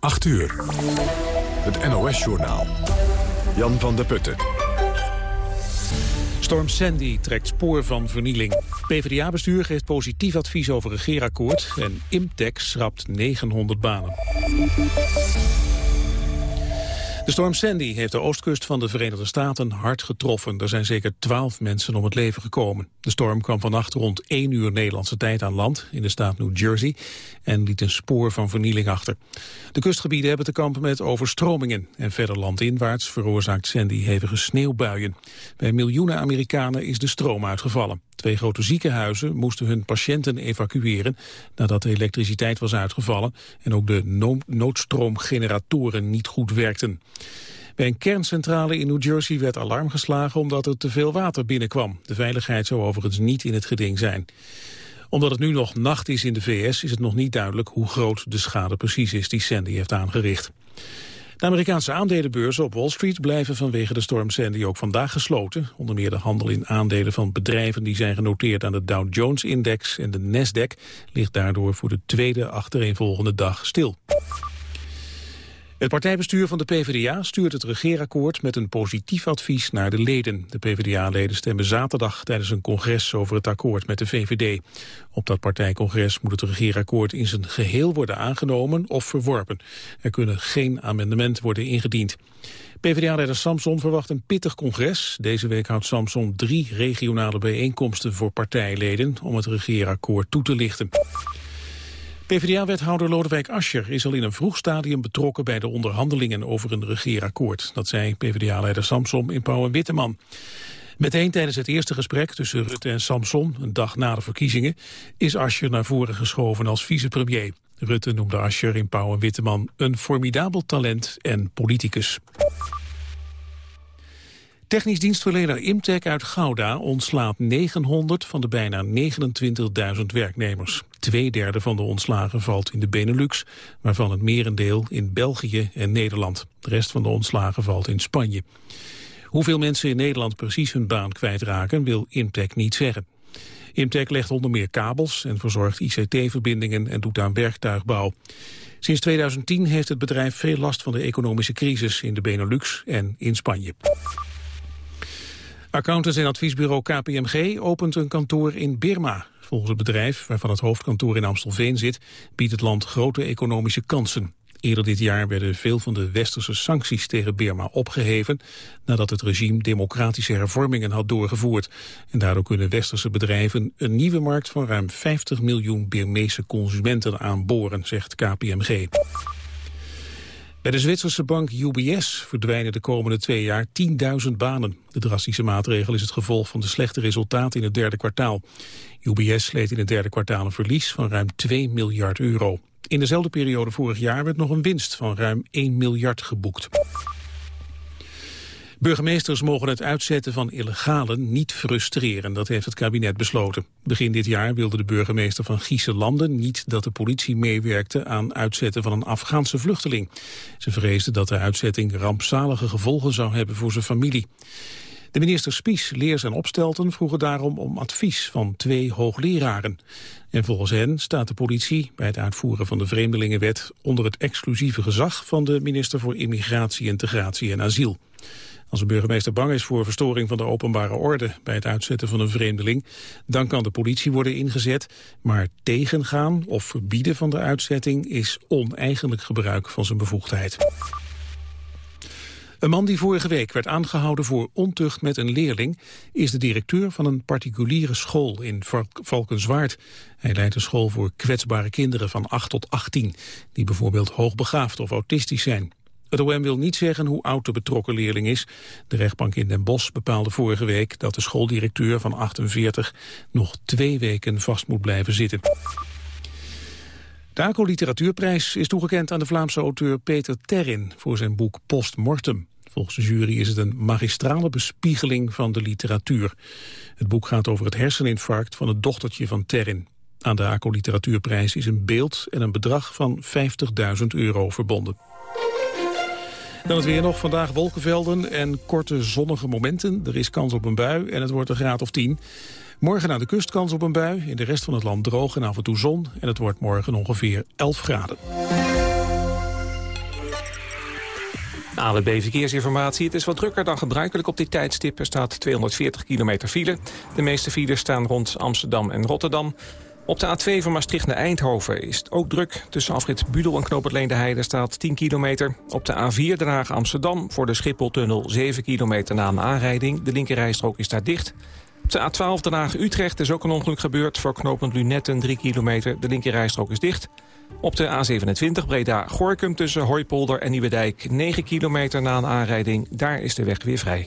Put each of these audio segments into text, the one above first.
8 uur. Het NOS-journaal. Jan van der Putten. Storm Sandy trekt spoor van vernieling. PvdA-bestuur geeft positief advies over regeerakkoord... en Imtex schrapt 900 banen. De storm Sandy heeft de oostkust van de Verenigde Staten hard getroffen. Er zijn zeker twaalf mensen om het leven gekomen. De storm kwam vannacht rond 1 uur Nederlandse tijd aan land in de staat New Jersey en liet een spoor van vernieling achter. De kustgebieden hebben te kampen met overstromingen en verder landinwaarts veroorzaakt Sandy hevige sneeuwbuien. Bij miljoenen Amerikanen is de stroom uitgevallen. Twee grote ziekenhuizen moesten hun patiënten evacueren nadat de elektriciteit was uitgevallen en ook de noodstroomgeneratoren niet goed werkten. Bij een kerncentrale in New Jersey werd alarm geslagen omdat er te veel water binnenkwam. De veiligheid zou overigens niet in het geding zijn. Omdat het nu nog nacht is in de VS is het nog niet duidelijk hoe groot de schade precies is die Sandy heeft aangericht. De Amerikaanse aandelenbeurzen op Wall Street blijven vanwege de storm Sandy ook vandaag gesloten. Onder meer de handel in aandelen van bedrijven die zijn genoteerd aan de Dow Jones-index en de Nasdaq ligt daardoor voor de tweede achtereenvolgende dag stil. Het partijbestuur van de PvdA stuurt het regeerakkoord met een positief advies naar de leden. De PvdA-leden stemmen zaterdag tijdens een congres over het akkoord met de VVD. Op dat partijcongres moet het regeerakkoord in zijn geheel worden aangenomen of verworpen. Er kunnen geen amendementen worden ingediend. PvdA-leider Samson verwacht een pittig congres. Deze week houdt Samson drie regionale bijeenkomsten voor partijleden om het regeerakkoord toe te lichten. PvdA-wethouder Lodewijk Asscher is al in een vroeg stadium betrokken bij de onderhandelingen over een regeerakkoord. Dat zei PvdA-leider Samson in Pauw en Witteman. Meteen tijdens het eerste gesprek tussen Rutte en Samson, een dag na de verkiezingen, is Asscher naar voren geschoven als vicepremier. Rutte noemde Asscher in Pauw en Witteman een formidabel talent en politicus. Technisch dienstverlener Imtech uit Gouda ontslaat 900 van de bijna 29.000 werknemers. Tweederde van de ontslagen valt in de Benelux, waarvan het merendeel in België en Nederland. De rest van de ontslagen valt in Spanje. Hoeveel mensen in Nederland precies hun baan kwijtraken wil Imtech niet zeggen. Imtech legt onder meer kabels en verzorgt ICT-verbindingen en doet aan werktuigbouw. Sinds 2010 heeft het bedrijf veel last van de economische crisis in de Benelux en in Spanje. Accountants en adviesbureau KPMG opent een kantoor in Birma. Volgens het bedrijf, waarvan het hoofdkantoor in Amstelveen zit, biedt het land grote economische kansen. Eerder dit jaar werden veel van de westerse sancties tegen Birma opgeheven nadat het regime democratische hervormingen had doorgevoerd. En daardoor kunnen westerse bedrijven een nieuwe markt van ruim 50 miljoen Birmeese consumenten aanboren, zegt KPMG. Bij de Zwitserse bank UBS verdwijnen de komende twee jaar 10.000 banen. De drastische maatregel is het gevolg van de slechte resultaten in het derde kwartaal. UBS leed in het derde kwartaal een verlies van ruim 2 miljard euro. In dezelfde periode vorig jaar werd nog een winst van ruim 1 miljard geboekt. Burgemeesters mogen het uitzetten van illegalen niet frustreren. Dat heeft het kabinet besloten. Begin dit jaar wilde de burgemeester van Gieselanden niet dat de politie meewerkte aan uitzetten van een Afghaanse vluchteling. Ze vreesde dat de uitzetting rampzalige gevolgen zou hebben voor zijn familie. De minister Spies, Leers en Opstelten vroegen daarom om advies van twee hoogleraren. En volgens hen staat de politie bij het uitvoeren van de Vreemdelingenwet onder het exclusieve gezag van de minister voor Immigratie, Integratie en Asiel. Als een burgemeester bang is voor verstoring van de openbare orde bij het uitzetten van een vreemdeling, dan kan de politie worden ingezet, maar tegengaan of verbieden van de uitzetting is oneigenlijk gebruik van zijn bevoegdheid. Een man die vorige week werd aangehouden voor ontucht met een leerling... is de directeur van een particuliere school in Valkenswaard. Hij leidt een school voor kwetsbare kinderen van 8 tot 18... die bijvoorbeeld hoogbegaafd of autistisch zijn. Het OM wil niet zeggen hoe oud de betrokken leerling is. De rechtbank in Den Bosch bepaalde vorige week dat de schooldirecteur van 48 nog twee weken vast moet blijven zitten. De ACO Literatuurprijs is toegekend aan de Vlaamse auteur Peter Terrin voor zijn boek Postmortem. Volgens de jury is het een magistrale bespiegeling van de literatuur. Het boek gaat over het herseninfarct van het dochtertje van Terrin. Aan de ACO Literatuurprijs is een beeld en een bedrag van 50.000 euro verbonden. Dan het weer nog. Vandaag wolkenvelden en korte zonnige momenten. Er is kans op een bui en het wordt een graad of 10. Morgen aan de kust kans op een bui. In de rest van het land droog en af en toe zon. En het wordt morgen ongeveer 11 graden. ANWB Verkeersinformatie. Het is wat drukker dan gebruikelijk op dit tijdstip. Er staat 240 kilometer file. De meeste files staan rond Amsterdam en Rotterdam. Op de A2 van Maastricht naar Eindhoven is het ook druk. Tussen afrit Budel en Knoop Leende Heide staat 10 kilometer. Op de A4 Den Haag Amsterdam voor de Schipholtunnel 7 kilometer na een aanrijding. De linkerrijstrook is daar dicht. Op de A12 Den Haag Utrecht is ook een ongeluk gebeurd. Voor knooppunt Lunetten 3 kilometer. De linkerrijstrook is dicht. Op de A27 Breda-Gorkum tussen Hooipolder en Nieuwedijk 9 kilometer na een aanrijding. Daar is de weg weer vrij.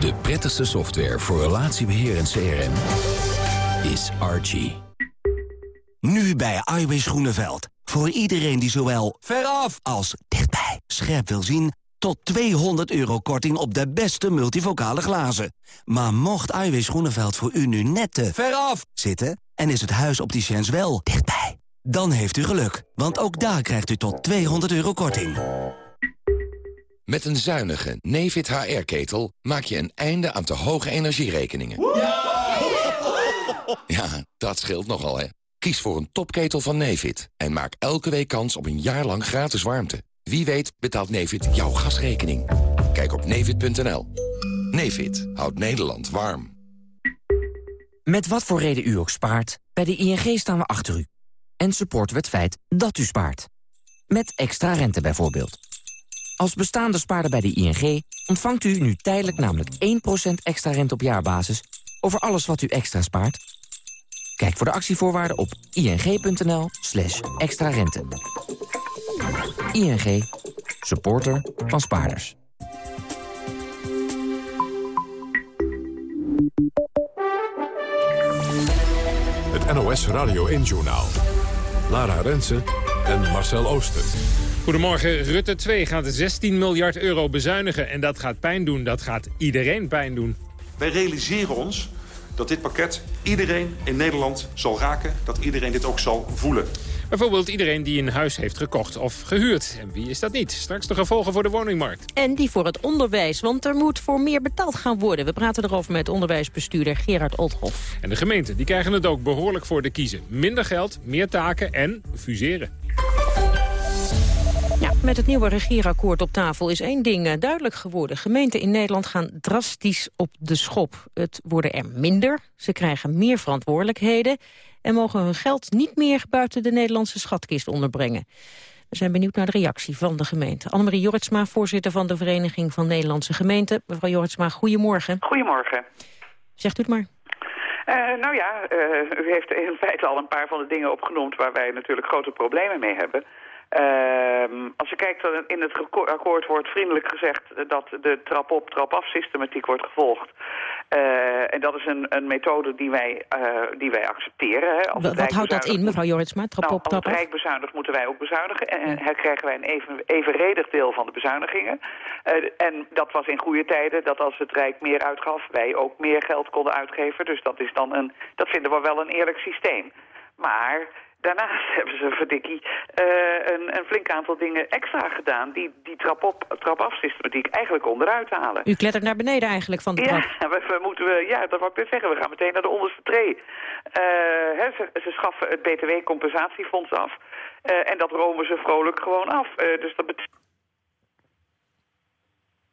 De prettigste software voor relatiebeheer en CRM is Archie. Nu bij Iwis Groeneveld. Voor iedereen die zowel veraf als dichtbij scherp wil zien... tot 200 euro korting op de beste multivocale glazen. Maar mocht Iwis Groeneveld voor u nu net te veraf zitten... en is het huis op die wel dichtbij... dan heeft u geluk, want ook daar krijgt u tot 200 euro korting. Met een zuinige Nefit HR-ketel maak je een einde aan te hoge energierekeningen. Ja, dat scheelt nogal, hè. Kies voor een topketel van Nevid en maak elke week kans op een jaar lang gratis warmte. Wie weet betaalt Nevid jouw gasrekening. Kijk op nevid.nl. Nevid houdt Nederland warm. Met wat voor reden u ook spaart, bij de ING staan we achter u. En supporten we het feit dat u spaart. Met extra rente bijvoorbeeld. Als bestaande spaarder bij de ING ontvangt u nu tijdelijk namelijk 1% extra rente op jaarbasis... over alles wat u extra spaart Kijk voor de actievoorwaarden op ing.nl slash extra rente. ING, supporter van spaarders. Het NOS Radio 1-journaal. Lara Rensen en Marcel Ooster. Goedemorgen. Rutte 2 gaat 16 miljard euro bezuinigen. En dat gaat pijn doen. Dat gaat iedereen pijn doen. Wij realiseren ons dat dit pakket iedereen in Nederland zal raken. Dat iedereen dit ook zal voelen. Bijvoorbeeld iedereen die een huis heeft gekocht of gehuurd. En wie is dat niet? Straks de gevolgen voor de woningmarkt. En die voor het onderwijs, want er moet voor meer betaald gaan worden. We praten erover met onderwijsbestuurder Gerard Olthoff. En de gemeenten die krijgen het ook behoorlijk voor de kiezen. Minder geld, meer taken en fuseren. Met het nieuwe regeerakkoord op tafel is één ding eh, duidelijk geworden. Gemeenten in Nederland gaan drastisch op de schop. Het worden er minder, ze krijgen meer verantwoordelijkheden... en mogen hun geld niet meer buiten de Nederlandse schatkist onderbrengen. We zijn benieuwd naar de reactie van de gemeente. Annemarie Jorritsma, voorzitter van de Vereniging van Nederlandse Gemeenten. Mevrouw Jorritsma, goedemorgen. Goedemorgen. Zegt u het maar. Uh, nou ja, uh, u heeft in feite al een paar van de dingen opgenoemd... waar wij natuurlijk grote problemen mee hebben. Uh, als je kijkt, in het akkoord wordt vriendelijk gezegd dat de trap-op, trap-af systematiek wordt gevolgd. Uh, en dat is een, een methode die wij, uh, die wij accepteren. Hè. Als Wat houdt dat in, mevrouw Joritsma? Trap nou, op, trap als het Rijk bezuinigt, moeten wij ook bezuinigen. En herkrijgen wij een even, evenredig deel van de bezuinigingen. Uh, en dat was in goede tijden, dat als het Rijk meer uitgaf, wij ook meer geld konden uitgeven. Dus dat, is dan een, dat vinden we wel een eerlijk systeem. Maar Daarnaast hebben ze, verdikkie, uh, een, een flink aantal dingen extra gedaan... die die trap-op, trap-af systematiek eigenlijk onderuit halen. U klettert naar beneden eigenlijk van de trap. Ja, we, we moeten, we, ja dat wou ik net zeggen. We gaan meteen naar de onderste tree. Uh, ze, ze, schaffen het btw-compensatiefonds af. Uh, en dat romen ze vrolijk gewoon af. dus dat betekent...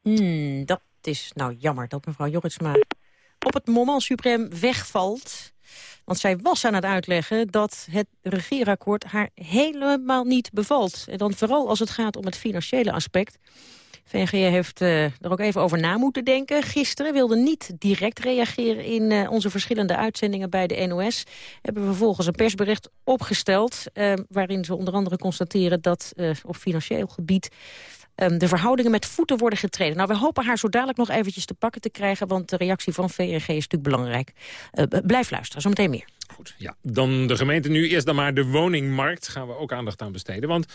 Hmm, dat is nou jammer dat mevrouw Jorritsma op het moment suprem wegvalt... Want zij was aan het uitleggen dat het regeerakkoord haar helemaal niet bevalt. En dan vooral als het gaat om het financiële aspect. VNG heeft uh, er ook even over na moeten denken. Gisteren wilde niet direct reageren in uh, onze verschillende uitzendingen bij de NOS. Hebben we vervolgens een persbericht opgesteld... Uh, waarin ze onder andere constateren dat op financieel gebied... Um, de verhoudingen met voeten worden getreden. Nou, we hopen haar zo dadelijk nog eventjes te pakken te krijgen... want de reactie van VNG is natuurlijk belangrijk. blijf luisteren, zometeen meer. Goed, ja. Dan de gemeente nu eerst dan maar de woningmarkt. Gaan we ook aandacht aan besteden, want...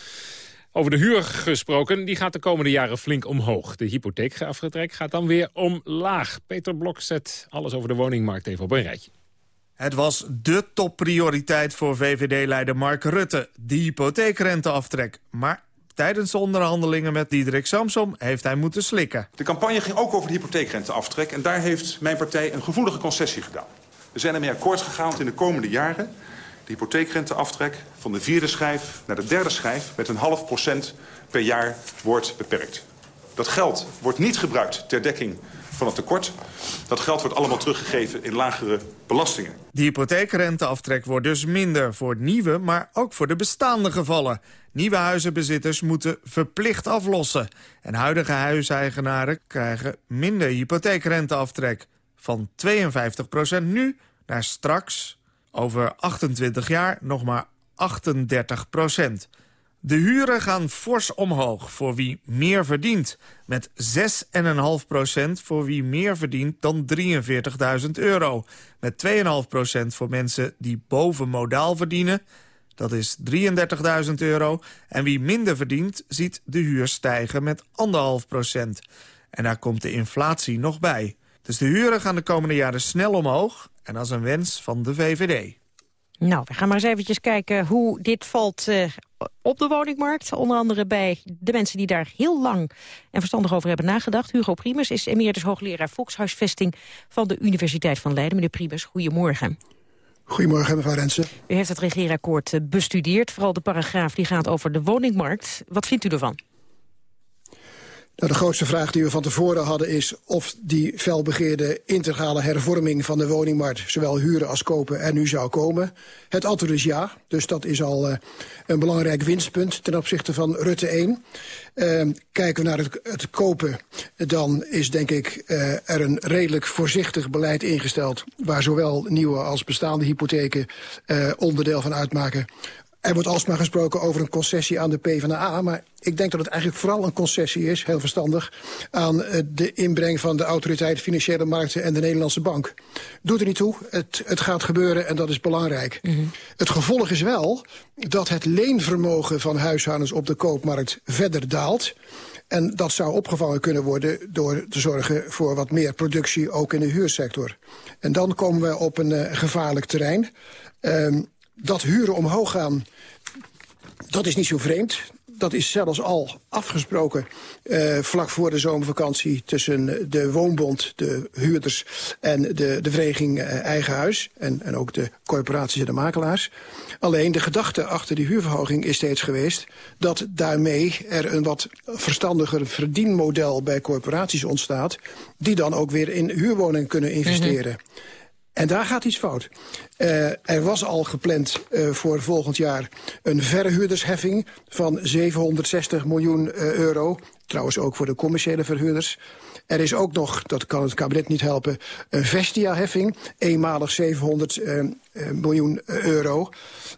Over de huur gesproken, die gaat de komende jaren flink omhoog. De hypotheekafgetrek gaat dan weer omlaag. Peter Blok zet alles over de woningmarkt even op een rijtje. Het was de topprioriteit voor VVD-leider Mark Rutte, de hypotheekrenteaftrek. Maar tijdens de onderhandelingen met Diederik Samsom heeft hij moeten slikken. De campagne ging ook over de hypotheekrenteaftrek... en daar heeft mijn partij een gevoelige concessie gedaan. We zijn ermee akkoord gegaan in de komende jaren de hypotheekrenteaftrek van de vierde schijf naar de derde schijf... met een half procent per jaar wordt beperkt. Dat geld wordt niet gebruikt ter dekking van het tekort. Dat geld wordt allemaal teruggegeven in lagere belastingen. De hypotheekrenteaftrek wordt dus minder voor nieuwe, maar ook voor de bestaande gevallen. Nieuwe huizenbezitters moeten verplicht aflossen. En huidige huiseigenaren krijgen minder hypotheekrenteaftrek. Van 52% nu naar straks over 28 jaar nog maar 38 procent. De huren gaan fors omhoog voor wie meer verdient. Met 6,5 procent voor wie meer verdient dan 43.000 euro. Met 2,5 procent voor mensen die boven modaal verdienen. Dat is 33.000 euro. En wie minder verdient, ziet de huur stijgen met 1,5 procent. En daar komt de inflatie nog bij. Dus de huren gaan de komende jaren snel omhoog en als een wens van de VVD. Nou, we gaan maar eens eventjes kijken hoe dit valt uh, op de woningmarkt. Onder andere bij de mensen die daar heel lang en verstandig over hebben nagedacht. Hugo Primus is emeritus hoogleraar volkshuisvesting van de Universiteit van Leiden. Meneer Primus, goedemorgen. Goedemorgen, mevrouw Rensen. U heeft het regeerakkoord eh, bestudeerd, vooral de paragraaf die gaat over de woningmarkt. Wat vindt u ervan? Nou, de grootste vraag die we van tevoren hadden is of die felbegeerde integrale hervorming van de woningmarkt, zowel huren als kopen, er nu zou komen. Het antwoord is ja, dus dat is al uh, een belangrijk winstpunt ten opzichte van Rutte 1. Uh, kijken we naar het, het, kopen, dan is denk ik uh, er een redelijk voorzichtig beleid ingesteld, waar zowel nieuwe als bestaande hypotheken uh, onderdeel van uitmaken. Er wordt alsmaar gesproken over een concessie aan de PvdA... maar ik denk dat het eigenlijk vooral een concessie is, heel verstandig... aan eh, de inbreng van de Autoriteit Financiële Markten en de Nederlandse Bank. Doet er niet toe, het, het gaat gebeuren en dat is belangrijk. Mm -hmm. Het gevolg is wel dat het leenvermogen van huishoudens op de koopmarkt verder daalt... En dat zou opgevangen kunnen worden door te zorgen voor wat meer productie, ook in de huursector. En dan komen we op een uh, gevaarlijk terrein. Um, dat huren omhoog gaan, dat is niet zo vreemd. Dat is zelfs al afgesproken uh, vlak voor de zomervakantie... tussen de woonbond, de huurders en de, de vereniging uh, Eigen Huis... En, en ook de corporaties en de makelaars. Alleen de gedachte achter die huurverhoging is steeds geweest... dat daarmee er een wat verstandiger verdienmodel bij corporaties ontstaat... die dan ook weer in huurwoningen kunnen investeren. -hmm. En daar gaat iets fout. Uh, er was al gepland uh, voor volgend jaar een verhuurdersheffing van 760 miljoen uh, euro. Trouwens ook voor de commerciële verhuurders. Er is ook nog, dat kan het kabinet niet helpen, een Vestia-heffing. Eenmalig 700 uh, miljoen euro.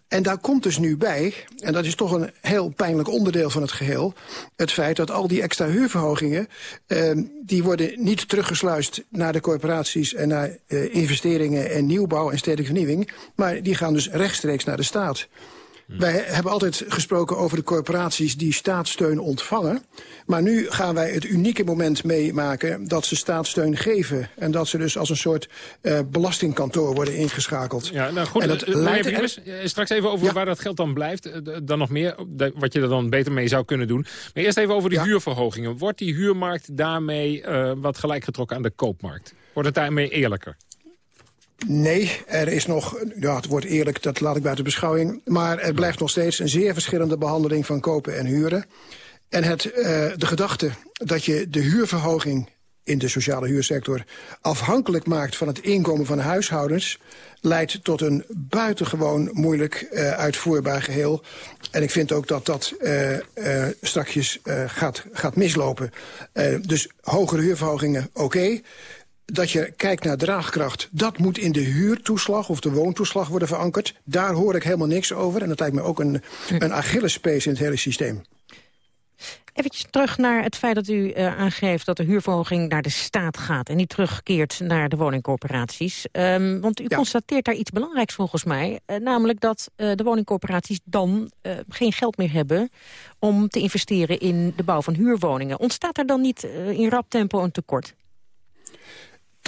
En daar komt dus nu bij, en dat is toch een heel pijnlijk onderdeel van het geheel... het feit dat al die extra huurverhogingen... Uh, die worden niet teruggesluist naar de corporaties... en naar uh, investeringen en nieuwbouw en stedelijke vernieuwing... maar die gaan dus rechtstreeks naar de staat. Wij hebben altijd gesproken over de corporaties die staatssteun ontvangen. Maar nu gaan wij het unieke moment meemaken dat ze staatssteun geven. En dat ze dus als een soort uh, belastingkantoor worden ingeschakeld. Ja, nou goed, en dat leidt er... Eh, straks even over ja. waar dat geld dan blijft. Dan nog meer, wat je er dan beter mee zou kunnen doen. Maar eerst even over de ja. huurverhogingen. Wordt die huurmarkt daarmee uh, wat gelijk getrokken aan de koopmarkt? Wordt het daarmee eerlijker? Nee, er is nog, ja, het wordt eerlijk, dat laat ik buiten beschouwing... maar er blijft nog steeds een zeer verschillende behandeling van kopen en huren. En het, uh, de gedachte dat je de huurverhoging in de sociale huursector afhankelijk maakt van het inkomen van huishoudens leidt tot een buitengewoon moeilijk uh, uitvoerbaar geheel. En ik vind ook dat dat uh, strakjes gaat, gaat mislopen. dus hogere huurverhogingen, oké. Dat je kijkt naar draagkracht, dat moet in de huurtoeslag of de woontoeslag worden verankerd. Daar hoor ik helemaal niks over. En dat lijkt me ook een, een Achillespees in het hele systeem. Even terug naar het feit dat u uh, aangeeft dat de huurverhoging naar de staat gaat... en niet terugkeert naar de woningcorporaties. Um, want u ja. constateert daar iets belangrijks volgens mij. Uh, namelijk dat uh, de woningcorporaties dan geen geld meer hebben... om te investeren in de bouw van huurwoningen. Ontstaat er dan niet in rap tempo een tekort?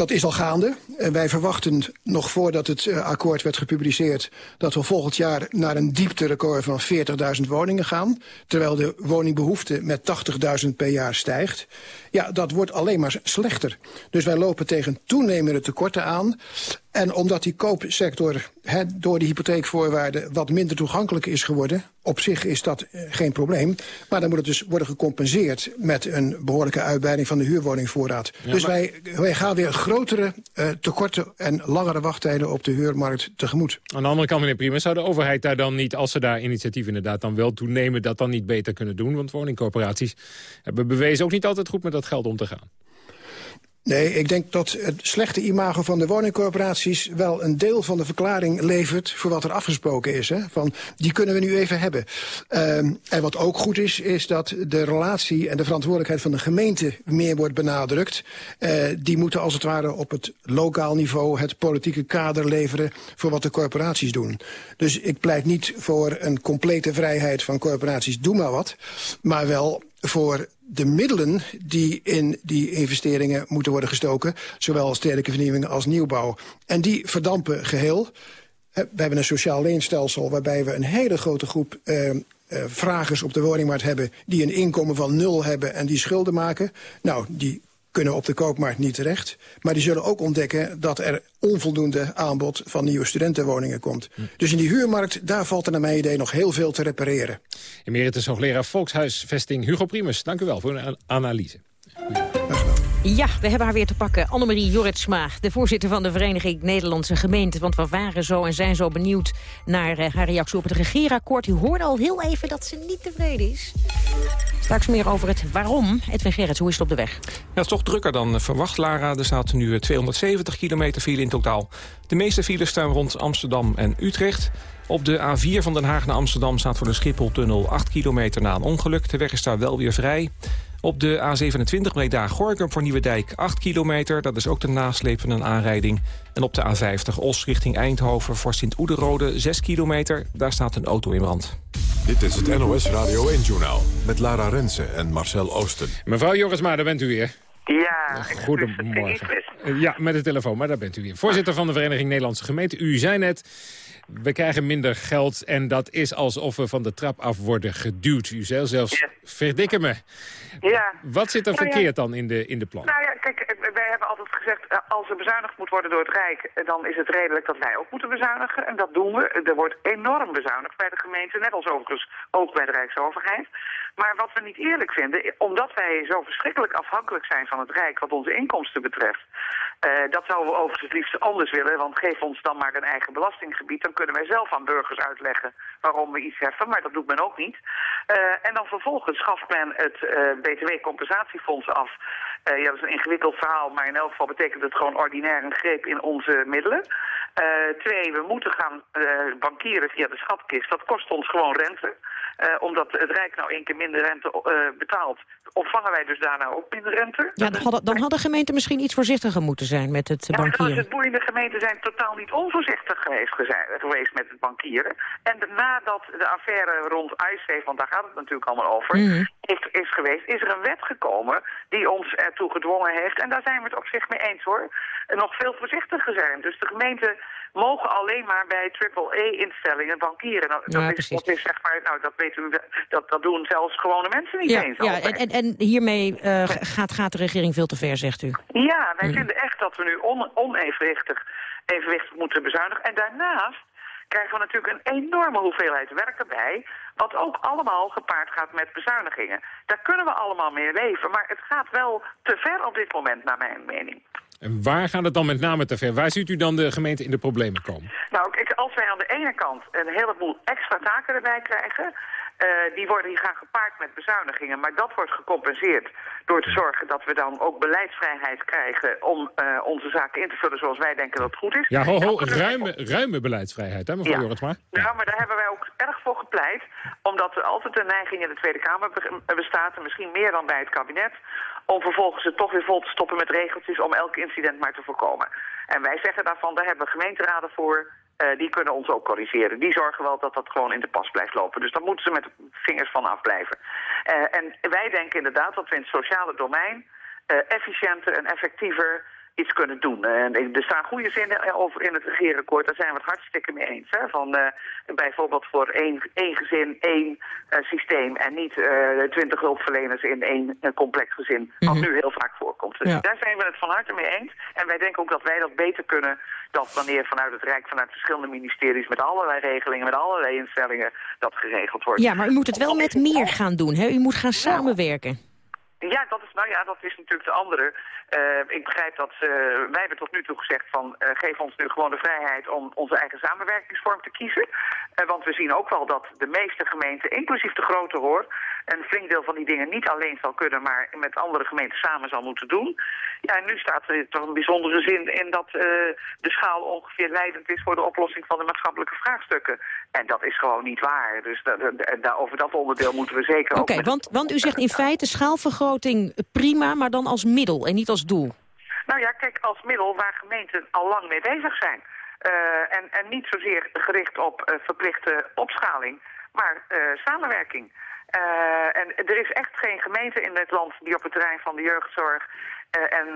Dat is al gaande. En wij verwachten nog voordat het uh, akkoord werd gepubliceerd... dat we volgend jaar naar een diepterecord van 40.000 woningen gaan. Terwijl de woningbehoefte met 80.000 per jaar stijgt. Ja, dat wordt alleen maar slechter. Dus wij lopen tegen toenemende tekorten aan. En omdat die koopsector he, door de hypotheekvoorwaarden wat minder toegankelijk is geworden... op zich is dat uh, geen probleem. Maar dan moet het dus worden gecompenseerd met een behoorlijke uitbreiding van de huurwoningvoorraad. Ja, dus maar... wij, wij gaan weer grotere uh, tekorten en langere wachttijden op de huurmarkt tegemoet. Aan de andere kant, meneer Primus, zou de overheid daar dan niet... als ze daar initiatief inderdaad dan wel toenemen, dat dan niet beter kunnen doen? Want woningcorporaties hebben bewezen ook niet altijd goed met dat geld om te gaan. Nee, ik denk dat het slechte imago van de woningcorporaties... wel een deel van de verklaring levert voor wat er afgesproken is. Hè? Van, die kunnen we nu even hebben. Um, en wat ook goed is, is dat de relatie en de verantwoordelijkheid van de gemeente... meer wordt benadrukt. Uh, die moeten als het ware op het lokaal niveau... het politieke kader leveren voor wat de corporaties doen. Dus ik pleit niet voor een complete vrijheid van corporaties. Doe maar wat. Maar wel voor de middelen die in die investeringen moeten worden gestoken... zowel stedelijke vernieuwing als nieuwbouw. En die verdampen geheel. We hebben een sociaal leenstelsel waarbij we een hele grote groep... Uh, uh, vragers op de woningmarkt hebben... die een inkomen van nul hebben en die schulden maken. Nou, die kunnen op de koopmarkt niet terecht. Maar die zullen ook ontdekken dat er onvoldoende aanbod van nieuwe studentenwoningen komt. Hm. Dus in die huurmarkt, daar valt er naar mijn idee nog heel veel te repareren. Emeritus hoogleraar Volkshuisvesting Hugo Primus, dank u wel voor een analyse. Ja, we hebben haar weer te pakken. Annemarie Jorritsma, de voorzitter van de Vereniging Nederlandse Gemeenten. Want we waren zo en zijn zo benieuwd naar uh, haar reactie op het regeerakkoord. U hoorde al heel even dat ze niet tevreden is. Straks meer over het waarom. Edwin Gerrits, hoe is het op de weg? Ja, het is toch drukker dan verwacht, Lara. Er staat nu 270 kilometer file in totaal. De meeste files staan rond Amsterdam en Utrecht. Op de A4 van Den Haag naar Amsterdam staat voor de Schipholtunnel 8 kilometer na een ongeluk. De weg is daar wel weer vrij. Op de A27 Breda-Gorkum voor Nieuwedijk 8 kilometer. Dat is ook de nasleep van een aanrijding. En op de A50 Os richting Eindhoven voor Sint-Oederode 6 kilometer. Daar staat een auto in brand. Dit is het NOS Radio 1-journaal met Lara Rensen en Marcel Oosten. Mevrouw Jorisma, daar bent u weer. Ja. Goedemorgen. Ja, met de telefoon, maar daar bent u weer. Voorzitter van de Vereniging Nederlandse Gemeenten. U zei net, we krijgen minder geld en dat is alsof we van de trap af worden geduwd. U zei zelfs, ja. verdikken me. Ja. Wat zit er nou, verkeerd ja. dan in de, in de plan? Nou ja, kijk, wij hebben altijd gezegd, als er bezuinigd moet worden door het Rijk, dan is het redelijk dat wij ook moeten bezuinigen. En dat doen we. Er wordt enorm bezuinigd bij de gemeente, net als overigens ook bij de Rijksoverheid. Maar wat we niet eerlijk vinden, omdat wij zo verschrikkelijk afhankelijk zijn van het Rijk wat onze inkomsten betreft, uh, dat zouden we overigens het liefst anders willen, want geef ons dan maar een eigen belastinggebied. Dan kunnen wij zelf aan burgers uitleggen waarom we iets heffen, maar dat doet men ook niet. Uh, en dan vervolgens schaft men het uh, btw-compensatiefonds af. ja, dat is een ingewikkeld verhaal, maar in elk geval betekent het gewoon ordinair een greep in onze middelen. Twee, we moeten gaan bankieren via de schatkist. Dat kost ons gewoon rente. Uh, omdat het Rijk nou één keer minder rente betaalt, ontvangen wij dus daarna ook minder rente. Ja, dan hadden, dan hadden gemeenten misschien iets voorzichtiger moeten zijn met het ja, bankieren. Het boeiende gemeenten zijn totaal niet onvoorzichtig geweest, geweest met het bankieren. En nadat de affaire rond IceSafe, want daar gaat het natuurlijk allemaal over, mm -hmm. Is, is geweest, is er een wet gekomen die ons ertoe gedwongen heeft. En daar zijn we het op zich mee eens hoor. En nog veel voorzichtiger zijn. Dus de gemeenten mogen alleen maar bij triple-E-instellingen bankieren. Nou, ja, dat, is, dat is zeg maar, nou dat weten we, dat, dat doen zelfs gewone mensen niet ja, eens. Ja, en, en, en hiermee uh, gaat, gaat de regering veel te ver, zegt u? Ja, wij mm. vinden echt dat we nu on, onevenwichtig evenwichtig moeten bezuinigen. En daarnaast krijgen we natuurlijk een enorme hoeveelheid werk erbij... wat ook allemaal gepaard gaat met bezuinigingen. Daar kunnen we allemaal mee leven, maar het gaat wel te ver op dit moment, naar mijn mening. En waar gaat het dan met name te ver? Waar ziet u dan de gemeente in de problemen komen? Nou, als wij aan de ene kant een heleboel extra taken erbij krijgen... Uh, die, worden, die gaan gepaard met bezuinigingen. Maar dat wordt gecompenseerd door te zorgen dat we dan ook beleidsvrijheid krijgen... om uh, onze zaken in te vullen zoals wij denken dat het goed is. Ja, ho, ho, ruime, ruime beleidsvrijheid, hè, mevrouw ja. maar. Ja, maar daar hebben wij ook erg voor gepleit. Omdat er altijd een neiging in de Tweede Kamer bestaat... en misschien meer dan bij het kabinet om vervolgens het toch weer vol te stoppen met regeltjes om elk incident maar te voorkomen. En wij zeggen daarvan, daar hebben we gemeenteraden voor, uh, die kunnen ons ook corrigeren. Die zorgen wel dat dat gewoon in de pas blijft lopen. Dus daar moeten ze met de vingers van afblijven. Uh, en wij denken inderdaad dat we in het sociale domein uh, efficiënter en effectiever iets kunnen doen. En er staan goede zinnen over in het regeerakkoord. Daar zijn we het hartstikke mee eens. Hè? Van, uh, bijvoorbeeld voor één, één gezin, één uh, systeem... en niet twintig uh, hulpverleners in één complex gezin. Wat mm -hmm. nu heel vaak voorkomt. Dus ja. daar zijn we het van harte mee eens. En wij denken ook dat wij dat beter kunnen... dan wanneer vanuit het Rijk, vanuit verschillende ministeries... met allerlei regelingen, met allerlei instellingen... dat geregeld wordt. Ja, maar u moet het wel met meer gaan doen. Hè? U moet gaan samenwerken. Ja, dat is, nou ja, dat is natuurlijk de andere. Uh, ik begrijp dat uh, wij hebben tot nu toe gezegd van uh, geef ons nu gewoon de vrijheid om onze eigen samenwerkingsvorm te kiezen. want we zien ook wel dat de meeste gemeenten, inclusief de grote hoor, een flink deel van die dingen niet alleen zal kunnen, maar met andere gemeenten samen zal moeten doen. Ja, en nu staat er toch een bijzondere zin in dat de schaal ongeveer leidend is voor de oplossing van de maatschappelijke vraagstukken. En dat is gewoon niet waar. Dus da over dat onderdeel moeten we zeker Oké, ook... want, want u zegt in feite schaalvergroting prima, maar dan als middel en niet als doel. Nou ja, kijk, als middel waar gemeenten al lang mee bezig zijn. Uh, en, en niet zozeer gericht op uh, verplichte opschaling, maar uh, samenwerking. en er is echt geen gemeente in dit land die op het terrein van de jeugdzorg... en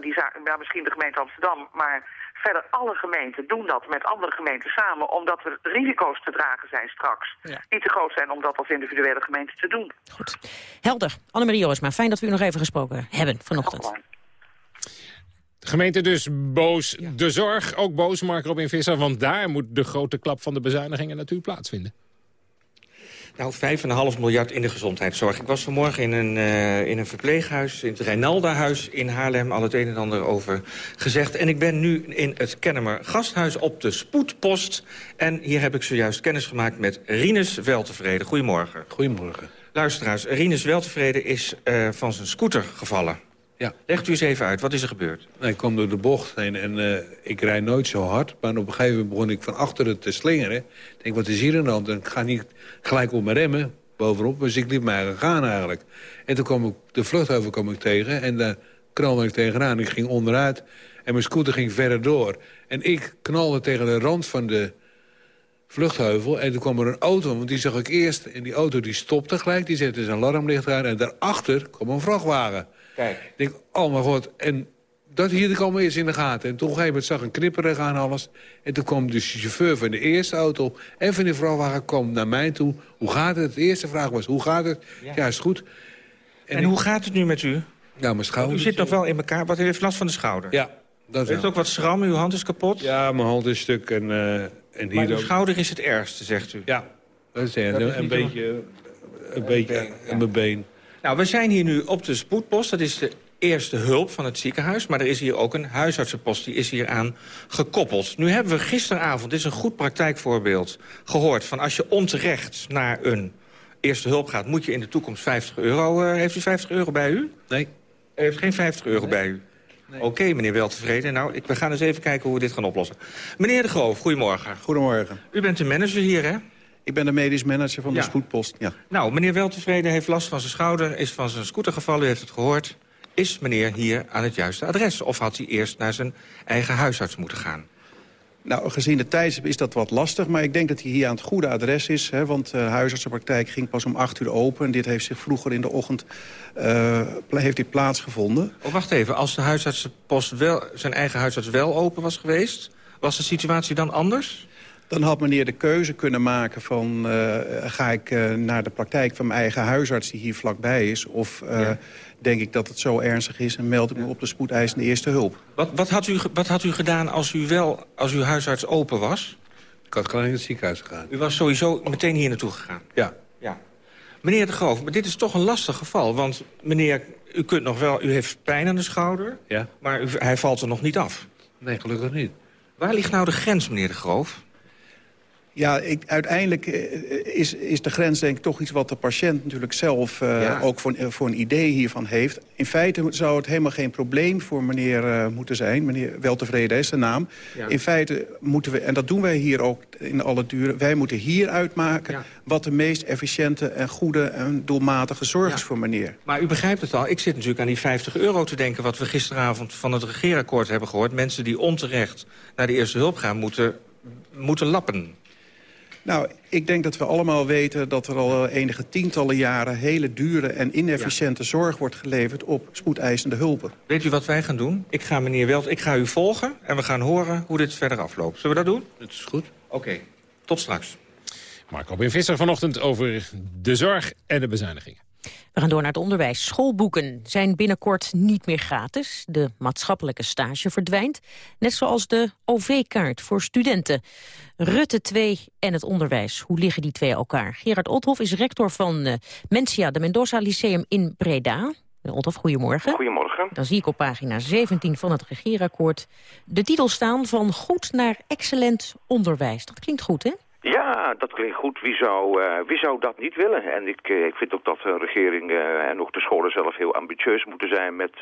die, ja, misschien de gemeente Amsterdam, maar verder alle gemeenten doen dat met andere gemeenten samen... omdat er risico's te dragen zijn straks. Ja. Niet te groot zijn om dat als individuele gemeente te doen. Goed. Helder. Annemarie Joosma, fijn dat we u nog even gesproken hebben vanochtend. De gemeente dus boos. Ja. De zorg ook boos, Mark Robin Visser. Want daar moet de grote klap van de bezuinigingen natuurlijk plaatsvinden. Nou, 5,5 miljard in de gezondheidszorg. Ik was vanmorgen in een, uh, in een verpleeghuis, in het Reinalda-huis in Haarlem... al het een en ander over gezegd. En ik ben nu in het Kennemer Gasthuis op de Spoedpost. En hier heb ik zojuist kennis gemaakt met Rinus Weltevreden. Goedemorgen. Goedemorgen. Luisteraars, Rinus Weltevreden is uh, van zijn scooter gevallen. Ja. Legt u eens even uit, wat is er gebeurd? Ik kom door de bocht heen en uh, ik rijd nooit zo hard. Maar op een gegeven moment begon ik van achteren te slingeren. Ik denk, wat is hier aan de hand? En ik ga niet gelijk op mijn remmen bovenop. Dus ik liep mij gaan eigenlijk. En toen kwam ik de vluchtheuvel kom ik tegen. En daar knalde ik tegenaan. Ik ging onderuit. En mijn scooter ging verder door. En ik knalde tegen de rand van de vluchtheuvel. En toen kwam er een auto, want die zag ik eerst. En die auto die stopte gelijk. Die zette zijn alarmlicht aan. En daarachter kwam een vrachtwagen. Kijk. Ik denk, oh mijn god. En dat hier kwam eerst in de gaten. En toen op een gegeven moment zag een knipperig aan alles. En toen kwam de chauffeur van de eerste auto en van de vrachtwagen kwam naar mij toe. Hoe gaat het? De eerste vraag was, hoe gaat het? Ja, ja is goed. En, en hoe gaat het nu met u? Nou, mijn schouder. U zit nog wel in elkaar. Wat heeft last van de schouder? Ja. Dat u heeft ook wat schram, uw hand is kapot? Ja, mijn hand is stuk. En, uh, en maar hier uw ook. schouder is het ergste, zegt u? Ja, dat is een, een, een beetje, een beetje aan ja. mijn been. Nou, we zijn hier nu op de spoedpost. Dat is de eerste hulp van het ziekenhuis. Maar er is hier ook een huisartsenpost, die is hier aan gekoppeld. Nu hebben we gisteravond, dit is een goed praktijkvoorbeeld... gehoord van als je onterecht naar een eerste hulp gaat... moet je in de toekomst 50 euro... Uh, heeft u 50 euro bij u? Nee. U heeft geen 50 euro nee. bij u? Nee. Oké, okay, meneer Weltevreden. Nou, ik, we gaan eens even kijken hoe we dit gaan oplossen. Meneer De Groof, goedemorgen. Goedemorgen. U bent de manager hier, hè? Ik ben de medisch manager van ja. de spoedpost, ja. Nou, meneer Weltevreden heeft last van zijn schouder... is van zijn scooter gevallen, u heeft het gehoord. Is meneer hier aan het juiste adres? Of had hij eerst naar zijn eigen huisarts moeten gaan? Nou, gezien de tijdstip is dat wat lastig. Maar ik denk dat hij hier aan het goede adres is. Hè, want de uh, huisartsenpraktijk ging pas om 8 uur open. En dit heeft zich vroeger in de ochtend uh, heeft dit plaatsgevonden. Oh, wacht even. Als de huisartsenpost wel, zijn eigen huisarts wel open was geweest... was de situatie dan anders? Dan had meneer de keuze kunnen maken van... Uh, ga ik uh, naar de praktijk van mijn eigen huisarts die hier vlakbij is... of uh, ja. denk ik dat het zo ernstig is en meld ik me op de spoedeisende eerste hulp. Wat, wat, had u, wat had u gedaan als, u wel, als uw huisarts open was? Ik had gelijk naar het ziekenhuis gegaan. U was sowieso meteen hier naartoe gegaan? Ja. ja. Meneer de Groof, maar dit is toch een lastig geval. Want meneer, u kunt nog wel, u heeft pijn aan de schouder. Ja. Maar u, hij valt er nog niet af. Nee, gelukkig niet. Waar ligt nou de grens, meneer de Groof? Ja, ik, uiteindelijk eh, is, is de grens denk ik toch iets wat de patiënt natuurlijk zelf uh, Ja. ook voor, eh, voor een idee hiervan heeft. In feite zou het helemaal geen probleem voor meneer eh, moeten zijn. Meneer Weltevreden is de naam. Ja. In feite moeten we, en dat doen wij hier ook in alle duren... wij moeten hier uitmaken Ja. wat de meest efficiënte en goede en doelmatige zorg is voor meneer. Maar u begrijpt het al, ik zit natuurlijk aan die 50 euro te denken... wat we gisteravond van het regeerakkoord hebben gehoord. Mensen die onterecht naar de eerste hulp gaan, moeten, moeten lappen. Nou, ik denk dat we allemaal weten dat er al enige tientallen jaren... hele dure en inefficiënte zorg wordt geleverd op spoedeisende hulpen. Weet u wat wij gaan doen? Ik ga meneer Welt, ik ga u volgen en we gaan horen hoe dit verder afloopt. Zullen we dat doen? Dat is goed. Oké, tot straks. Mark Robin Visser vanochtend over de zorg en de bezuinigingen. We gaan door naar het onderwijs. Schoolboeken zijn binnenkort niet meer gratis. De maatschappelijke stage verdwijnt. Net zoals de OV-kaart voor studenten. Rutte 2 en het onderwijs. Hoe liggen die twee elkaar? Gerard Othoff is rector van eh, Mensia, de Mendoza Lyceum in Breda. Meneer Othoff, goedemorgen. Goedemorgen. Dan zie ik op pagina 17 van het regeerakkoord de titel staan van goed naar excellent onderwijs. Dat klinkt goed, hè? Ja, dat klinkt goed. Wie zou, eh, wie zou dat niet willen? En ik, eh, ik vind ook dat de regering eh, en ook de scholen zelf heel ambitieus moeten zijn met,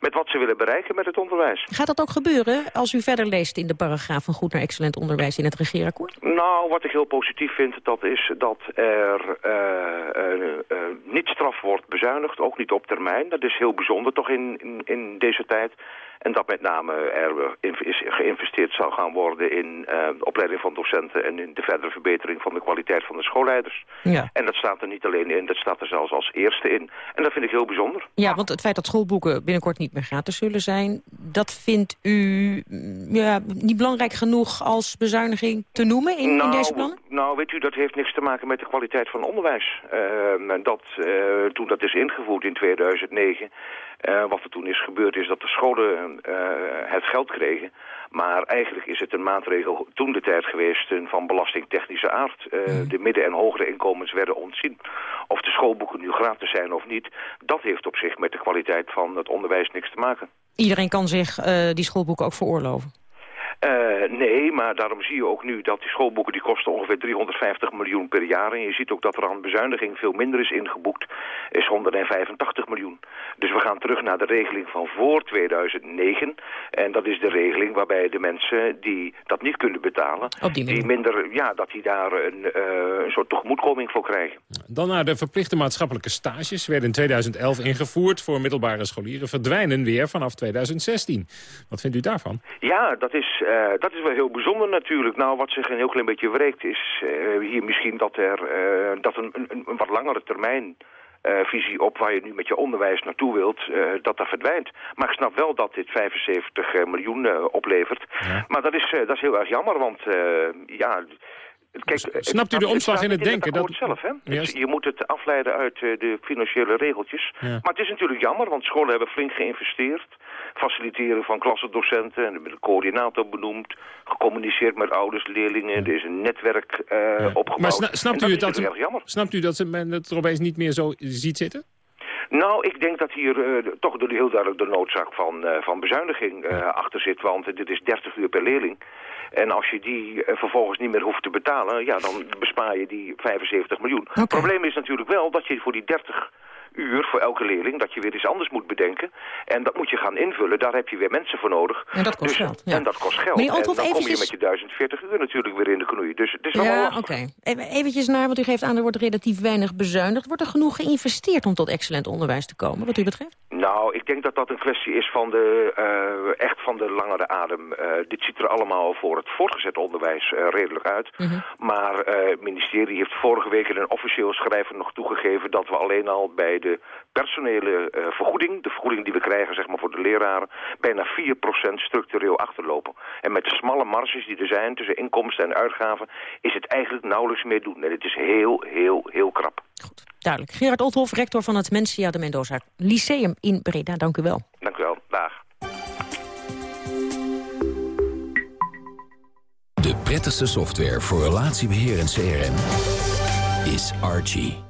met wat ze willen bereiken met het onderwijs. Gaat dat ook gebeuren als u verder leest in de paragraaf van goed naar excellent onderwijs in het regeerakkoord? Nou, wat ik heel positief vind, dat is dat er niet straf wordt bezuinigd, ook niet op termijn. Dat is heel bijzonder toch in, in, in deze tijd. En dat met name er is geïnvesteerd zal gaan worden in eh, de opleiding van docenten en in de verdere verbetering van de kwaliteit van de schoolleiders. Ja. En dat staat er niet alleen in, dat staat er zelfs als eerste in. En dat vind ik heel bijzonder. Ja, want het feit dat schoolboeken binnenkort niet meer gratis zullen zijn... dat vindt u mm, ja, niet belangrijk genoeg als bezuiniging te noemen in, in deze plannen? Nou, weet u, dat heeft niks te maken met de kwaliteit van onderwijs. En dat, eh, toen dat is ingevoerd in 2009... eh, wat er toen is gebeurd is dat de scholen eh, het geld kregen... Maar eigenlijk is het een maatregel toen de tijd geweest eh, van belastingtechnische aard. Eh, De midden- en hogere inkomens werden ontzien. Of de schoolboeken nu gratis zijn of niet, dat heeft op zich met de kwaliteit van het onderwijs niks te maken. Iedereen kan zich die schoolboeken ook veroorloven. Eh, nee, maar daarom zie je ook nu dat die schoolboeken die kosten ongeveer 350 miljoen per jaar. En je ziet ook dat er aan bezuiniging veel minder is ingeboekt, is 185 miljoen. Dus we gaan terug naar de regeling van voor 2009. En dat is de regeling waarbij de mensen die dat niet kunnen betalen, die minder, ja, dat die daar een, eh, een soort tegemoetkoming voor krijgen. Dan naar de verplichte maatschappelijke stages. Werden in 2011 ingevoerd voor middelbare scholieren. Verdwijnen weer vanaf 2016. Wat vindt u daarvan? Ja, dat is, eh, dat is wel heel bijzonder natuurlijk. Nou, wat zich een heel klein beetje wreekt is eh, hier misschien dat er eh, dat een, een, een wat langere termijn visie op waar je nu met je onderwijs naartoe wilt, dat dat verdwijnt. Maar ik snap wel dat dit 75 miljoen oplevert. Maar dat is, dat is heel erg jammer, want ja... Kijk, het- Snapt u de het omslag in het denken? akkoord zelf, hè? Het- je moet het afleiden uit eh, de financiële regeltjes. Ja. Maar het is natuurlijk jammer, want scholen hebben flink geïnvesteerd. Faciliteren van klassendocenten, en de coördinator benoemd. Gecommuniceerd met ouders, leerlingen. Er is een netwerk eh, opgebouwd. Maar sna- snapt, dat u het dat, snapt u dat ze men het er opeens niet meer zo ziet zitten? Nou, ik denk dat hier de- toch de, heel duidelijk de noodzaak van, van bezuiniging achter zit. Want dit is 30 uur per leerling. En als je die eh, vervolgens niet meer hoeft te betalen, ja, dan bespaar je die 75 miljoen. Het probleem is natuurlijk wel dat je voor die 30 uur voor elke leerling, dat je weer iets anders moet bedenken. En dat moet je gaan invullen, daar heb je weer mensen voor nodig. En dat kost Dus- geld, ja. En dat kost geld. Meneer en dan kom je met je 1040 uur natuurlijk weer in de knoei. Dus het is wel Ja, oké. Even Eventjes naar, want u geeft aan, er wordt relatief weinig bezuinigd. Wordt er genoeg geïnvesteerd om tot excellent onderwijs te komen, wat u betreft? Nou, ik denk dat dat een kwestie is van de, eh, echt van de langere adem. Eh, dit ziet er allemaal voor het voortgezet onderwijs eh, redelijk uit. Maar eh, het ministerie heeft vorige week in een officieel schrijven nog toegegeven... dat we alleen al bij de personele eh, vergoeding, de vergoeding die we krijgen zeg maar, voor de leraren... bijna 4% structureel achterlopen. En met de smalle marges die er zijn tussen inkomsten en uitgaven... is het eigenlijk nauwelijks meer doen. En het is heel, heel, heel krap. Duidelijk. Gerard Othoff, rector van het Mensia de Mendoza Lyceum in Breda. Dank u wel. Dank u wel. Dag. De prettigste software voor relatiebeheer en CRM is Archie.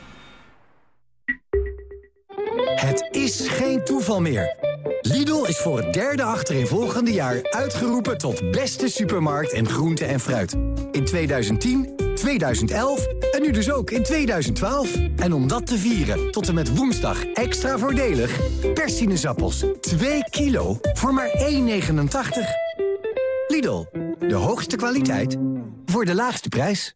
Het is geen toeval meer. Lidl is voor het derde achtereenvolgende jaar uitgeroepen tot beste supermarkt in groente en fruit. In 2010, 2011 en nu dus ook in 2012. En om dat te vieren, tot en met woensdag extra voordelig... per sinaasappels 2 kilo voor maar 1,89. Lidl, de hoogste kwaliteit voor de laagste prijs.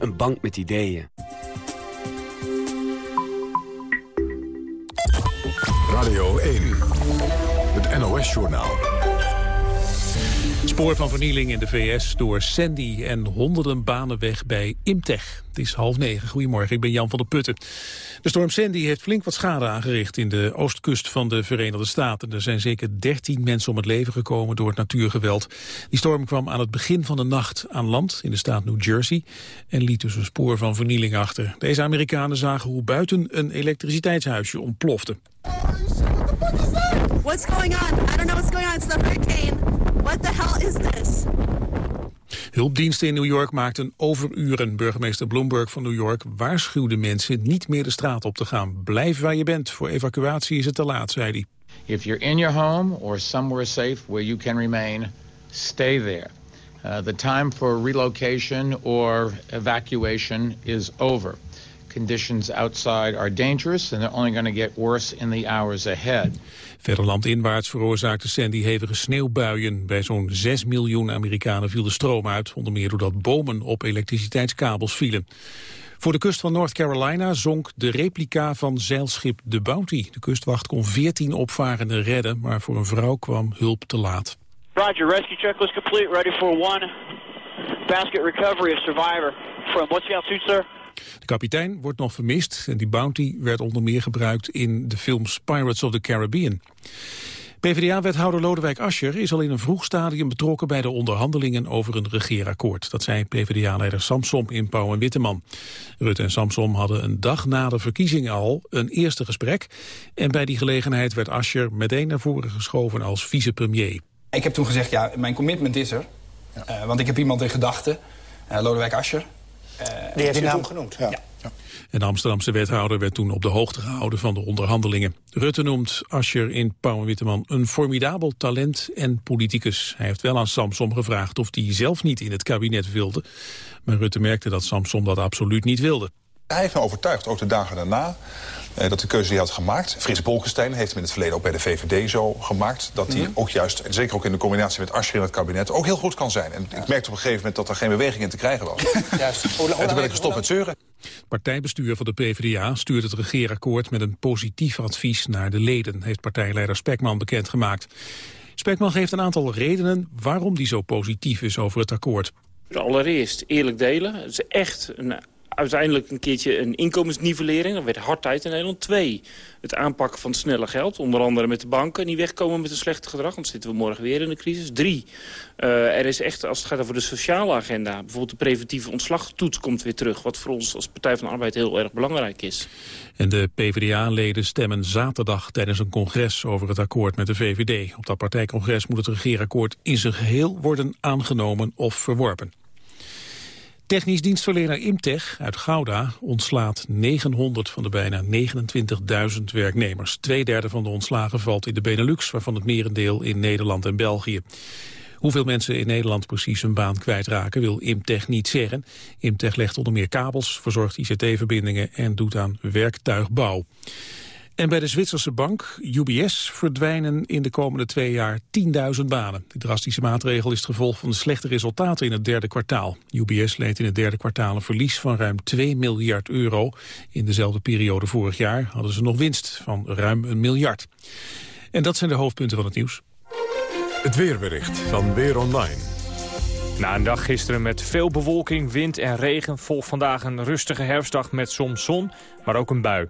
Een bank met ideeën. Radio 1. Het NOS-journaal. Spoor van vernieling in de VS door Sandy en honderden banen weg bij Imtech. Het is half negen. Goedemorgen, ik ben Jan van der Putten. De storm Sandy heeft flink wat schade aangericht in de oostkust van de Verenigde Staten. Er zijn zeker 13 mensen om het leven gekomen door het natuurgeweld. Die storm kwam aan het begin van de nacht aan land in de staat New Jersey en liet dus een spoor van vernieling achter. Deze Amerikanen zagen hoe buiten een elektriciteitshuisje ontplofte. What's going on? I don't know what's going on. It's the hurricane. What the hell is this? Hulpdiensten in New York maakten overuren. Burgemeester Bloomberg van New York waarschuwde mensen niet meer de straat op te gaan. Blijf waar je bent. Voor evacuatie is het te laat, zei hij. If you're in your home or somewhere safe where you can remain, stay there. Uh, the time for relocation or evacuation is over. Conditions outside are dangerous and they're only going to get worse in the hours ahead. Verder landinwaarts veroorzaakte Sandy hevige sneeuwbuien. Bij zo'n 6 miljoen Amerikanen viel de stroom uit, onder meer doordat bomen op elektriciteitskabels vielen. Voor de kust van North Carolina zonk de replica van zeilschip The Bounty. De kustwacht kon 14 opvarenden redden, maar voor een vrouw kwam hulp te laat. Roger, rescue checklist complete, ready for one. Basket recovery of survivor. From what's the altitude, sir? De kapitein wordt nog vermist en die bounty werd onder meer gebruikt in de films Pirates of the Caribbean. PvdA-wethouder Lodewijk Asscher is al in een vroeg stadium betrokken bij de onderhandelingen over een regeerakkoord. Dat zei PvdA-leider Samsom in Pauw en Witteman. Rutte en Samsom hadden een dag na de verkiezingen al een eerste gesprek. En bij die gelegenheid werd Asscher meteen naar voren geschoven als vicepremier. Ik heb toen gezegd, ja, mijn commitment is er. Uh, want ik heb iemand in gedachten, uh, Lodewijk Asscher. Uh, die heeft je toen genoemd. Ja. Ja. En de Amsterdamse wethouder werd toen op de hoogte gehouden van de onderhandelingen. Rutte noemt Ascher in Pauw Witteman een formidabel talent en politicus. Hij heeft wel aan Samsom gevraagd of hij zelf niet in het kabinet wilde. Maar Rutte merkte dat Samsom dat absoluut niet wilde. Hij heeft me overtuigd, ook de dagen daarna, eh, dat de keuze die hij had gemaakt... Frits Bolkestein heeft hem in het verleden ook bij de VVD zo gemaakt... dat hij ook juist, en zeker ook in de combinatie met Asscher in het kabinet... ook heel goed kan zijn. En ik merkte op een gegeven moment dat er geen beweging in te krijgen was. Juist. En toen ben ik gestopt met zeuren. Het partijbestuur van de PvdA stuurt het regeerakkoord met een positief advies naar de leden, heeft partijleider Spekman bekendgemaakt. Spekman geeft een aantal redenen waarom die zo positief is over het akkoord. Allereerst eerlijk delen. Het is echt een uiteindelijk een keertje een inkomensnivellering. Dat werd hard tijd in Nederland. Twee, het aanpakken van snelle geld. Onder andere met de banken die wegkomen met een slecht gedrag. Want zitten we morgen weer in de crisis. Drie, er is echt, als het gaat over de sociale agenda... bijvoorbeeld de preventieve ontslagtoets komt weer terug. Wat voor ons als Partij van de Arbeid heel erg belangrijk is. En de PvdA-leden stemmen zaterdag tijdens een congres over het akkoord met de VVD. Op dat partijcongres moet het regeerakkoord in zijn geheel worden aangenomen of verworpen. Technisch dienstverlener Imtech uit Gouda ontslaat 900 van de bijna 29.000 werknemers. Tweederde van de ontslagen valt in de Benelux, waarvan het merendeel in Nederland en België. Hoeveel mensen in Nederland precies hun baan kwijtraken wil Imtech niet zeggen. Imtech legt onder meer kabels, verzorgt ICT-verbindingen en doet aan werktuigbouw. En bij de Zwitserse bank UBS verdwijnen in de komende twee jaar 10.000 banen. De drastische maatregel is het gevolg van de slechte resultaten in het derde kwartaal. UBS leed in het derde kwartaal een verlies van ruim 2 miljard euro. In dezelfde periode vorig jaar hadden ze nog winst van ruim een miljard. En dat zijn de hoofdpunten van het nieuws. Het weerbericht van Weer Online. Na een dag gisteren met veel bewolking, wind en regen... volgt vandaag een rustige herfstdag met soms zon, maar ook een bui.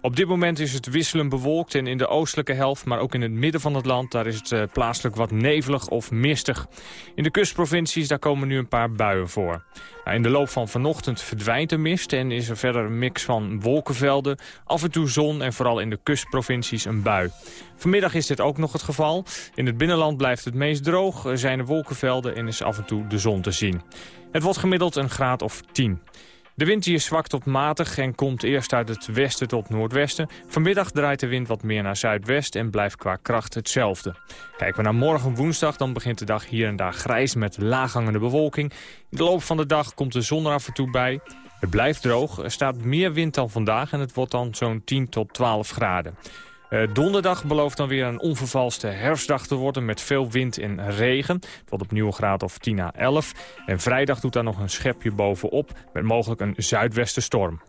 Op dit moment is het wisselend bewolkt en in de oostelijke helft... maar ook in het midden van het land, daar is het uh, plaatselijk wat nevelig of mistig. In de kustprovincies, daar komen nu een paar buien voor. Nou, in de loop van vanochtend verdwijnt de mist en is er verder een mix van wolkenvelden... af en toe zon en vooral in de kustprovincies een bui. Vanmiddag is dit ook nog het geval. In het binnenland blijft het meest droog, er zijn er wolkenvelden en is af en toe de zon te zien. Het wordt gemiddeld een graad of 10. De wind hier zwakt tot matig en komt eerst uit het westen tot noordwesten. Vanmiddag draait de wind wat meer naar zuidwest en blijft qua kracht hetzelfde. Kijken we naar morgen woensdag, dan begint de dag hier en daar grijs met laaghangende bewolking. In de loop van de dag komt de zon er af en toe bij. Het blijft droog, er staat meer wind dan vandaag en het wordt dan zo'n 10 tot 12 graden. Uh, donderdag belooft dan weer een onvervalste herfstdag te worden met veel wind en regen. Wordt opnieuw een graad of 10 à 11. En vrijdag doet daar nog een schepje bovenop met mogelijk een zuidwestenstorm.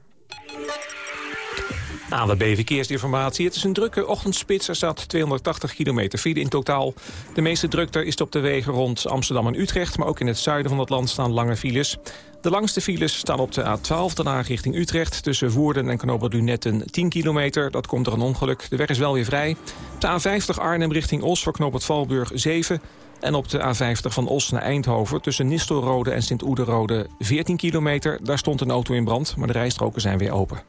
ANWB Verkeersinformatie. Het is een drukke ochtendspits. Er staat 280 kilometer file in totaal. De meeste drukte is op de wegen rond Amsterdam en Utrecht... maar ook in het zuiden van het land staan lange files. De langste files staan op de A12 daarna richting Utrecht... tussen Woerden en Lunetten 10 kilometer. Dat komt door een ongeluk. De weg is wel weer vrij. De A50 Arnhem richting Os voor Knoopend Valburg 7... En op de A50 van Os naar Eindhoven tussen Nistelrode en Sint-Oederode 14 kilometer. Daar stond een auto in brand, maar de rijstroken zijn weer open.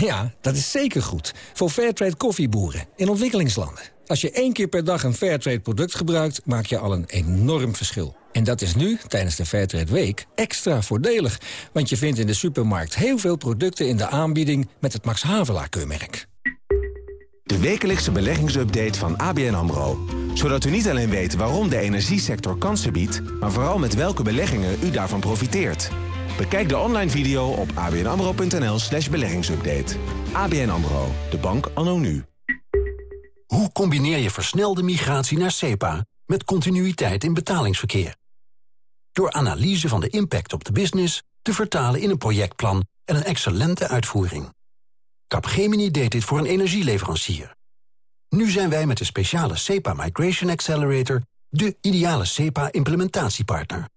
Ja, dat is zeker goed. Voor Fairtrade koffieboeren in ontwikkelingslanden. Als je één keer per dag een Fairtrade product gebruikt, maak je al een enorm verschil. En dat is nu, tijdens de Fairtrade Week, extra voordelig. Want je vindt in de supermarkt heel veel producten in de aanbieding met het Max Havelaar keurmerk. De wekelijkse beleggingsupdate van ABN AMRO. Zodat u niet alleen weet waarom de energiesector kansen biedt... maar vooral met welke beleggingen u daarvan profiteert. Bekijk de online video op abnamro.nl slash beleggingsupdate. ABN AMRO, de bank anno nu. Hoe combineer je versnelde migratie naar SEPA met continuïteit in betalingsverkeer? Door analyse van de impact op de business te vertalen in een projectplan en een excellente uitvoering. Capgemini deed dit voor een energieleverancier. Nu zijn wij met de speciale SEPA Migration Accelerator de ideale SEPA-implementatiepartner.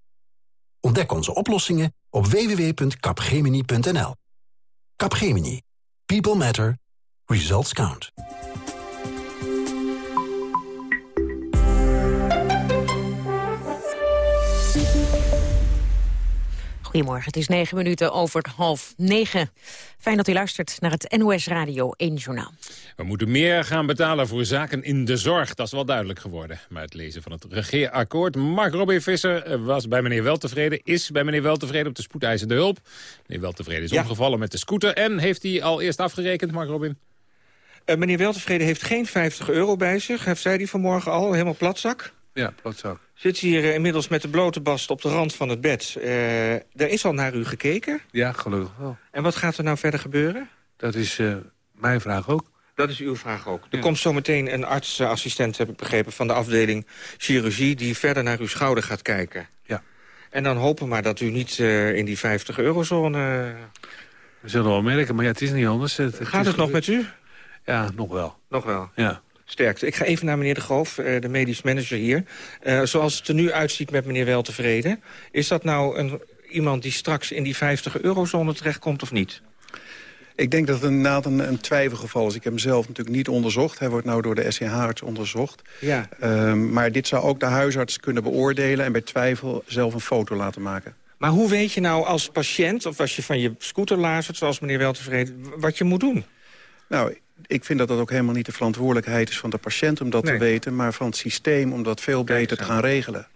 Ontdek onze oplossingen op www.capgemini.nl. Capgemini. People matter. Results count. Goedemorgen, het is negen minuten over half negen. Fijn dat u luistert naar het NOS Radio 1 Journaal. We moeten meer gaan betalen voor zaken in de zorg. Dat is wel duidelijk geworden. Maar het lezen van het regeerakkoord. Mark Robin Visser eh, was bij meneer Weltevreden, is bij meneer Weltevreden op de spoedeisende hulp. Meneer Weltevreden is omgevallen met de scooter. En heeft hij al eerst afgerekend, Mark Robin? Uh, meneer Weltevreden heeft geen 50 euro bij zich. Heeft zei hij vanmorgen al, helemaal platzak. Ja, platzak. Zit hier uh, inmiddels met de blote bast op de rand van het bed. Uh, er is al naar u gekeken? Ja, gelukkig wel. En wat gaat er nou verder gebeuren? Dat is uh, mijn vraag ook. Dat is uw vraag ook. Er ja. komt zometeen een artsassistent, heb ik begrepen... van de afdeling chirurgie die verder naar uw schouder gaat kijken. Ja. En dan hopen maar dat u niet in die 50 eurozone... We zullen wel merken, maar ja, het is niet anders. Het, het gaat het nog met u? Ja, nog wel. Nog wel? Ja. Sterkte. Ik ga even naar meneer De Groof, de medisch manager hier. Uh, zoals het er nu uitziet met meneer Weltevreden... is dat nou een, iemand die straks in die 50 eurozone terechtkomt of niet? Ik denk dat het inderdaad een, een twijfelgeval is. Ik heb hem zelf natuurlijk niet onderzocht. Hij wordt nou door de SCH-arts onderzocht. Ja. Uh, maar dit zou ook de huisarts kunnen beoordelen... en bij twijfel zelf een foto laten maken. Maar hoe weet je nou als patiënt, of als je van je scooter lazert... zoals meneer Weltevreden, wat je moet doen? Nou, ik vind dat dat ook helemaal niet de verantwoordelijkheid is van de patiënt om dat nee. te weten... maar van het systeem om dat veel beter te gaan regelen.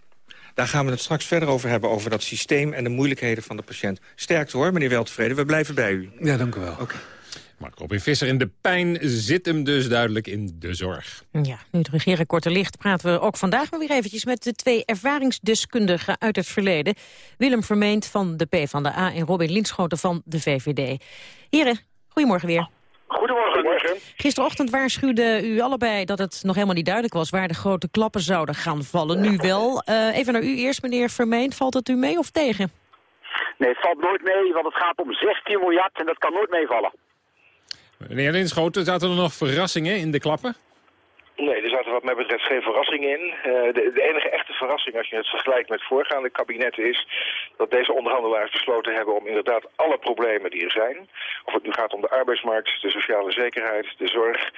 Daar gaan we het straks verder over hebben, over dat systeem en de moeilijkheden van de patiënt. Sterkte hoor, meneer Weltevreden, we blijven bij u. Ja, dank u wel. Okay. Mark Robin Visser in de pijn zit hem dus duidelijk in de zorg. Ja, nu het regeren korte licht praten we ook vandaag maar weer eventjes... met de twee ervaringsdeskundigen uit het verleden. Willem Vermeend van de PvdA en Robin Linschoten van de VVD. Heren, goedemorgen weer. Goedemorgen. Gisterochtend waarschuwde u allebei dat het nog helemaal niet duidelijk was... waar de grote klappen zouden gaan vallen. Nu wel. Uh, even naar u eerst, meneer Vermeend. Valt het u mee of tegen? Nee, het valt nooit mee, want het gaat om 16 miljard en dat kan nooit meevallen. Meneer Linschoten, zaten er nog verrassingen in de klappen? Nee, er zaten wat mij betreft geen verrassingen in. De, de, enige echte verrassing als je het vergelijkt met voorgaande kabinetten is dat deze onderhandelaars besloten hebben om inderdaad alle problemen die er zijn, of het nu gaat om de arbeidsmarkt, de sociale zekerheid, de zorg,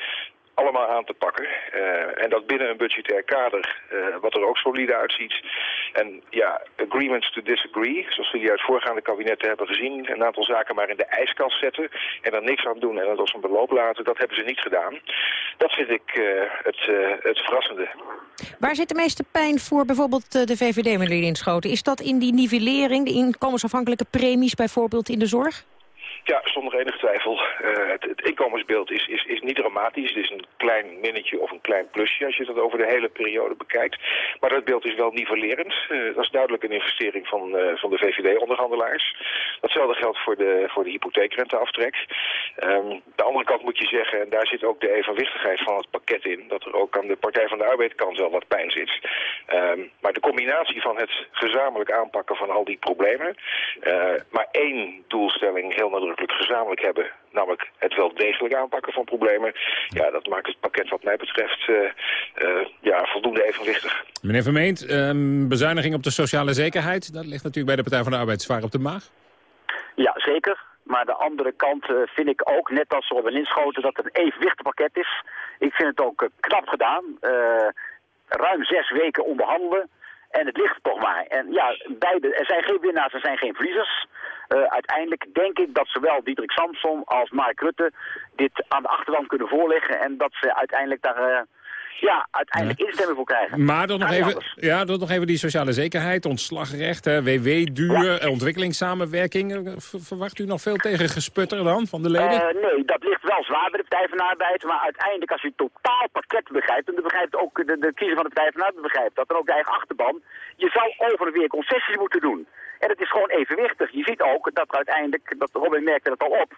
allemaal aan te pakken. Uh, en dat binnen een budgetair kader, uh, wat er ook solide uitziet. En ja, agreements to disagree, zoals we uit voorgaande kabinetten hebben gezien. Een aantal zaken maar in de ijskast zetten en er niks aan doen en het als een beloop laten. Dat hebben ze niet gedaan. Dat vind ik uh, het, het verrassende. Waar zit de meeste pijn voor bijvoorbeeld de VVD, meneer Inschoten? Is dat in die nivellering, de inkomensafhankelijke premies bijvoorbeeld in de zorg? Ja, zonder enige twijfel. Uh, het, het, inkomensbeeld is, is, is niet dramatisch. Het is een klein minnetje of een klein plusje als je dat over de hele periode bekijkt. Maar dat beeld is wel nivellerend. Uh, dat is duidelijk een investering van, uh, van de VVD-onderhandelaars. Datzelfde geldt voor de, voor de hypotheekrenteaftrek. Um, de andere kant moet je zeggen, en daar zit ook de evenwichtigheid van het pakket in, dat er ook aan de Partij van de Arbeid kant wel wat pijn zit. Um, maar de combinatie van het gezamenlijk aanpakken van al die problemen, maar één doelstelling heel nadrukkelijk gezamenlijk hebben, namelijk het wel degelijk aanpakken van problemen. Ja, dat maakt het pakket wat mij betreft uh, uh, ja, voldoende evenwichtig. Meneer Vermeend, um, bezuiniging op de sociale zekerheid, dat ligt natuurlijk bij de Partij van de Arbeid zwaar op de maag. Ja, zeker. Maar de andere kant uh, vind ik ook, net als Robin Inschoten, dat het een evenwichtig pakket is. Ik vind het ook knap gedaan. ruim zes weken onderhandelen. En het ligt toch maar. En ja, beide, er zijn geen winnaars, er zijn geen verliezers. Uh, uiteindelijk denk ik dat zowel Diederik Samson als Mark Rutte dit aan de achterwand kunnen voorleggen. En dat ze uiteindelijk daar... Ja, uiteindelijk ja. instemming voor krijgen. Maar dan nog, even, ja, dan nog even die sociale zekerheid, ontslagrecht, WW-duur, ja. ontwikkelingssamenwerking. Verwacht u nog veel tegen gesputter dan van de leden? Uh, nee, dat ligt wel zwaar bij de Partij van de Arbeid. Maar uiteindelijk, als je het totaal pakket begrijpt, en dan begrijpt ook de, de kiezer van de Partij van de Arbeid begrijpt, dat er ook de eigen achterban, je zou over en weer concessies moeten doen. En het is gewoon evenwichtig. Je ziet ook dat uiteindelijk, dat Robin merkte het al op,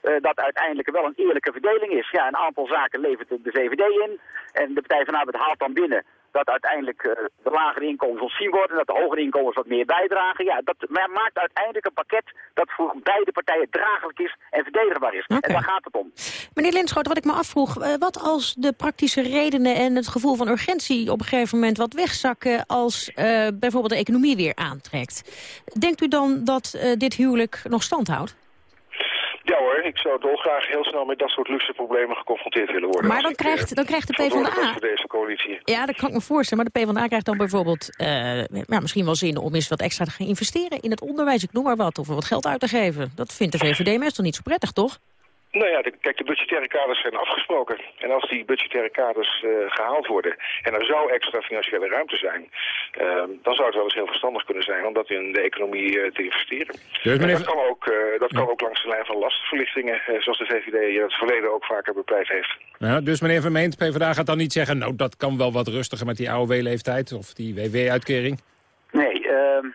dat uiteindelijk wel een eerlijke verdeling is. Ja, een aantal zaken levert de VVD in en de Partij van Arbeid haalt dan binnen dat uiteindelijk uh, de lagere inkomens ontzien worden, dat de hogere inkomens wat meer bijdragen. Ja, dat maakt uiteindelijk een pakket dat voor beide partijen draaglijk is en verdedigbaar is. Okay. En daar gaat het om. Meneer Linschoten, wat ik me afvroeg, uh, wat als de praktische redenen en het gevoel van urgentie op een gegeven moment wat wegzakken als uh, bijvoorbeeld de economie weer aantrekt? Denkt u dan dat dit huwelijk nog stand houdt? Ja hoor, ik zou dolgraag heel snel met dat soort luxe problemen geconfronteerd willen worden. Maar dan, krijgt, dan krijgt de PvdA... voor deze coalitie. Ja, dat kan ik me voorstellen. Maar de PvdA krijgt dan bijvoorbeeld uh, ja, misschien wel zin om eens wat extra te gaan investeren in het onderwijs. Ik noem maar wat. Of er wat geld uit te geven. Dat vindt de VVD meestal niet zo prettig, toch? Nou ja, de, kijk, de budgettaire kaders zijn afgesproken. En als die budgettaire kaders uh, gehaald worden en er zou extra financiële ruimte zijn, uh, dan zou het wel eens heel verstandig kunnen zijn om dat in de economie uh, te investeren. Dus en dat kan, ook, dat kan ook langs de lijn van lastenverlichtingen, zoals de VVD in het verleden ook vaker bepleit heeft. Ja, dus meneer Vermeend, PvdA gaat dan niet zeggen, nou dat kan wel wat rustiger met die AOW-leeftijd of die WW-uitkering? Nee, ehm,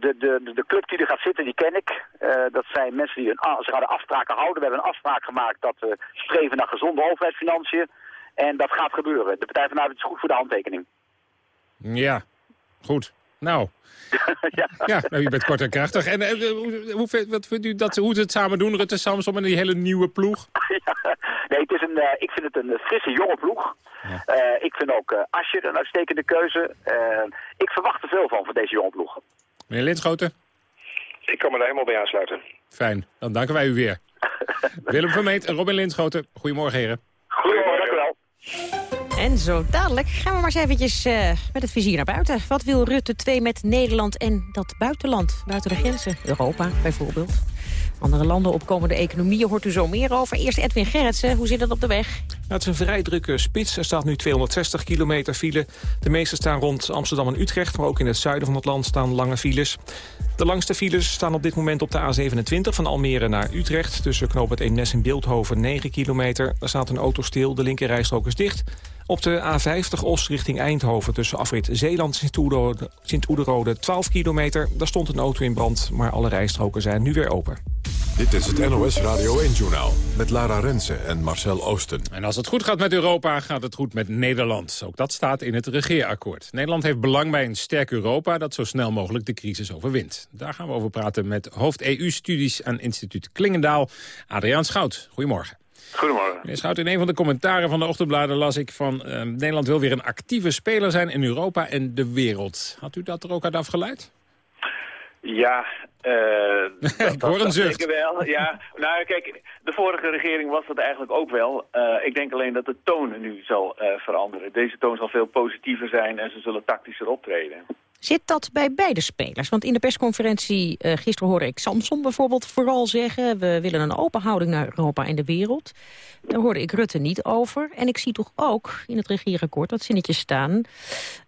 de, de, de club die er gaat zitten, die ken ik. Uh, dat zijn mensen die een, ze gaan de afspraken houden. We hebben een afspraak gemaakt dat we streven naar gezonde overheidsfinanciën. En dat gaat gebeuren. De Partij van de Arbeid is goed voor de handtekening. Ja, goed. Nou, ja. ja nou, je bent kort en krachtig. En uh, hoe, wat vindt u dat, hoe ze het samen doen, Rutte Samsom en die hele nieuwe ploeg? ja, nee, het is een, uh, ik vind het een frisse, jonge ploeg. Ja. Uh, ik vind ook Asje een uitstekende keuze. ik verwacht er veel van, van deze jonge ploeg. Meneer Linschoten? Ik kan me daar helemaal bij aansluiten. Fijn, dan danken wij u weer. Willem Vermeet en Robin Linschoten. Goedemorgen, heren. Goedemorgen, dank u wel. En zo dadelijk gaan we maar eens eventjes uh, met het vizier naar buiten. Wat wil Rutte 2 met Nederland en dat buitenland? Buiten de grenzen, Europa bijvoorbeeld. Andere landen opkomende economieën hoort u zo meer over. Eerst Edwin Gerritsen, hoe zit het op de weg? Nou, het is een vrij drukke spits. Er staat nu 260 kilometer file. De meeste staan rond Amsterdam en Utrecht, maar ook in het zuiden van het land staan lange files. De langste files staan op dit moment op de A27 van Almere naar Utrecht. Tussen knoop het Eemnes en Beeldhoven 9 kilometer. Daar staat een auto stil, de linkerrijstrook is dicht. Op de A50 Os richting Eindhoven tussen afrit Zeeland Sint-Oederode 12 kilometer. Daar stond een auto in brand, maar alle rijstroken zijn nu weer open. Dit is het NOS Radio 1-journaal met Lara Rensen en Marcel Oosten. En als het goed gaat met Europa, gaat het goed met Nederland. Ook dat staat in het regeerakkoord. Nederland heeft belang bij een sterk Europa dat zo snel mogelijk de crisis overwint. Daar gaan we over praten met hoofd EU-studies aan instituut Klingendaal, Adriaan Schout. Goedemorgen. Goedemorgen. Meneer Schout, in een van de commentaren van de ochtendbladen las ik van... Uh, Nederland wil weer een actieve speler zijn in Europa en de wereld. Had u dat er ook uit afgeleid? Ja, uh, ik hoor een zucht. wel. Ja, nou kijk, de vorige regering was dat eigenlijk ook wel. Uh, ik denk alleen dat de toon nu zal uh, veranderen. Deze toon zal veel positiever zijn en ze zullen tactischer optreden. Zit dat bij beide spelers? Want in de persconferentie uh, gisteren hoorde ik Samson bijvoorbeeld vooral zeggen... we willen een open houding naar Europa en de wereld. Daar hoorde ik Rutte niet over. En ik zie toch ook in het regeerakkoord dat zinnetje staan...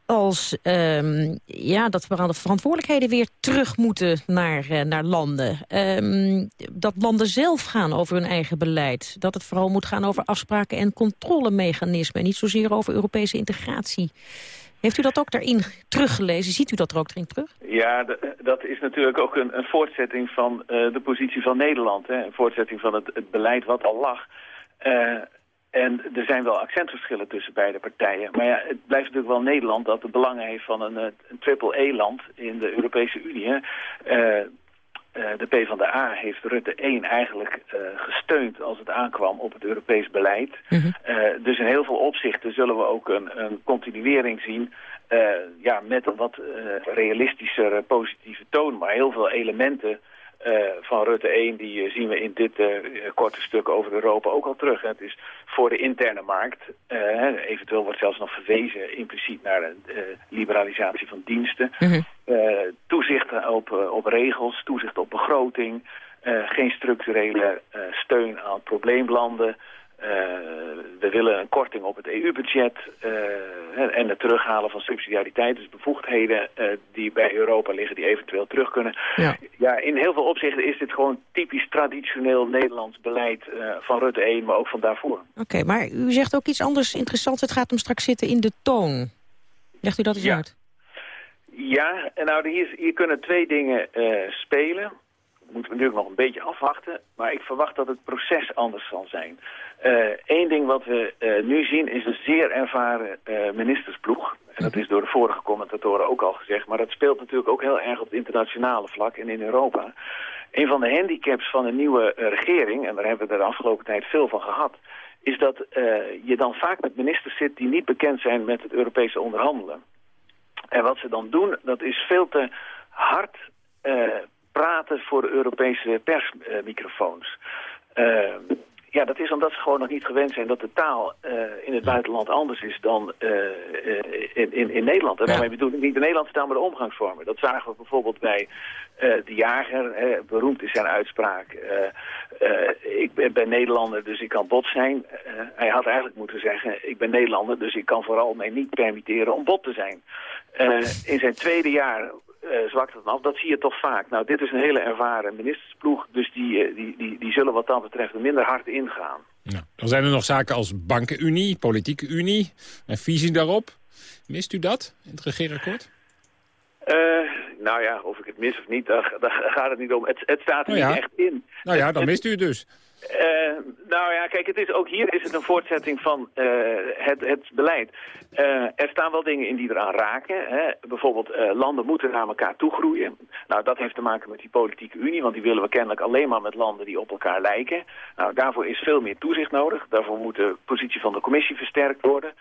als um, ja, dat we aan de verantwoordelijkheden weer terug moeten naar, uh, naar landen. Um, dat landen zelf gaan over hun eigen beleid. Dat het vooral moet gaan over afspraken en controlemechanismen... en niet zozeer over Europese integratie. Heeft u dat ook daarin teruggelezen? Ziet u dat er ook terug? Ja, dat is natuurlijk ook een, een voortzetting van uh, de positie van Nederland. Hè? Een voortzetting van het, het beleid wat al lag. Uh, en er zijn wel accentverschillen tussen beide partijen. Maar ja, het blijft natuurlijk wel Nederland dat de belangen heeft van een, een triple-E-land in de Europese Unie. Hè? De PvdA heeft Rutte 1 eigenlijk uh, gesteund als het aankwam op het Europees beleid. -hmm. uh, dus in heel veel opzichten zullen we ook een, een continuering zien... ja, met een wat realistischer positieve toon. Maar heel veel elementen van Rutte 1, die uh, zien we in dit uh, korte stuk over Europa ook al terug. Het is voor de interne markt. eventueel wordt zelfs nog verwezen impliciet naar de liberalisatie van diensten. Mm -hmm. toezicht op, op regels, toezicht op begroting. geen structurele steun aan probleemlanden. Uh, we willen een korting op het EU-budget uh, en het terughalen van subsidiariteit, dus bevoegdheden uh, die bij Europa liggen die eventueel terug kunnen. Ja. ja in heel veel opzichten is dit gewoon typisch traditioneel Nederlands beleid van Rutte 1, maar ook van daarvoor. Oké, okay, maar u zegt ook iets anders interessants. Het gaat hem straks zitten in de toon. Legt u dat eens ja. uit? Ja, en nou hier, hier kunnen twee dingen spelen moeten we natuurlijk nog een beetje afwachten. Maar ik verwacht dat het proces anders zal zijn. Eén uh, ding wat we uh, nu zien is een zeer ervaren uh, ministersploeg. En dat is door de vorige commentatoren ook al gezegd. Maar dat speelt natuurlijk ook heel erg op het internationale vlak en in Europa. Een van de handicaps van een nieuwe regering, en daar hebben we de afgelopen tijd veel van gehad... is dat je dan vaak met ministers zit die niet bekend zijn met het Europese onderhandelen. En wat ze dan doen, dat is veel te hard praten voor Europese persmicrofoons. ja, dat is omdat ze gewoon nog niet gewend zijn dat de taal in het buitenland anders is dan in, in, in Nederland. En daarmee bedoel ik niet de Nederlandse taal, maar de omgangsvormen. Dat zagen we bijvoorbeeld bij de jager. beroemd is zijn uitspraak. ik ben, Nederlander, dus ik kan bot zijn. hij had eigenlijk moeten zeggen, ik ben Nederlander, dus ik kan vooral mij niet permitteren om bot te zijn. in zijn tweede jaar zwakt het af. Dat zie je toch vaak. Nou, dit is een hele ervaren ministersploeg, dus die, uh, die, die, die zullen wat dat betreft minder hard ingaan. Ja. Dan zijn er nog zaken als bankenunie, politieke unie en visie daarop. Mist u dat in het regeerakkoord? Uh, nou ja, of ik het mis of niet, daar, daar gaat het niet om. Het, het staat er nou ja. niet echt in. Nou ja, dan mist u het dus. Uh, nou ja, kijk, het is, ook hier is het een voortzetting van uh, het, het beleid. Uh, er staan wel dingen in die eraan raken. Hè. Bijvoorbeeld, landen moeten naar elkaar toe groeien. Nou, dat heeft te maken met die politieke unie, want die willen we kennelijk alleen maar met landen die op elkaar lijken. Nou, daarvoor is veel meer toezicht nodig. Daarvoor moet de positie van de commissie versterkt worden.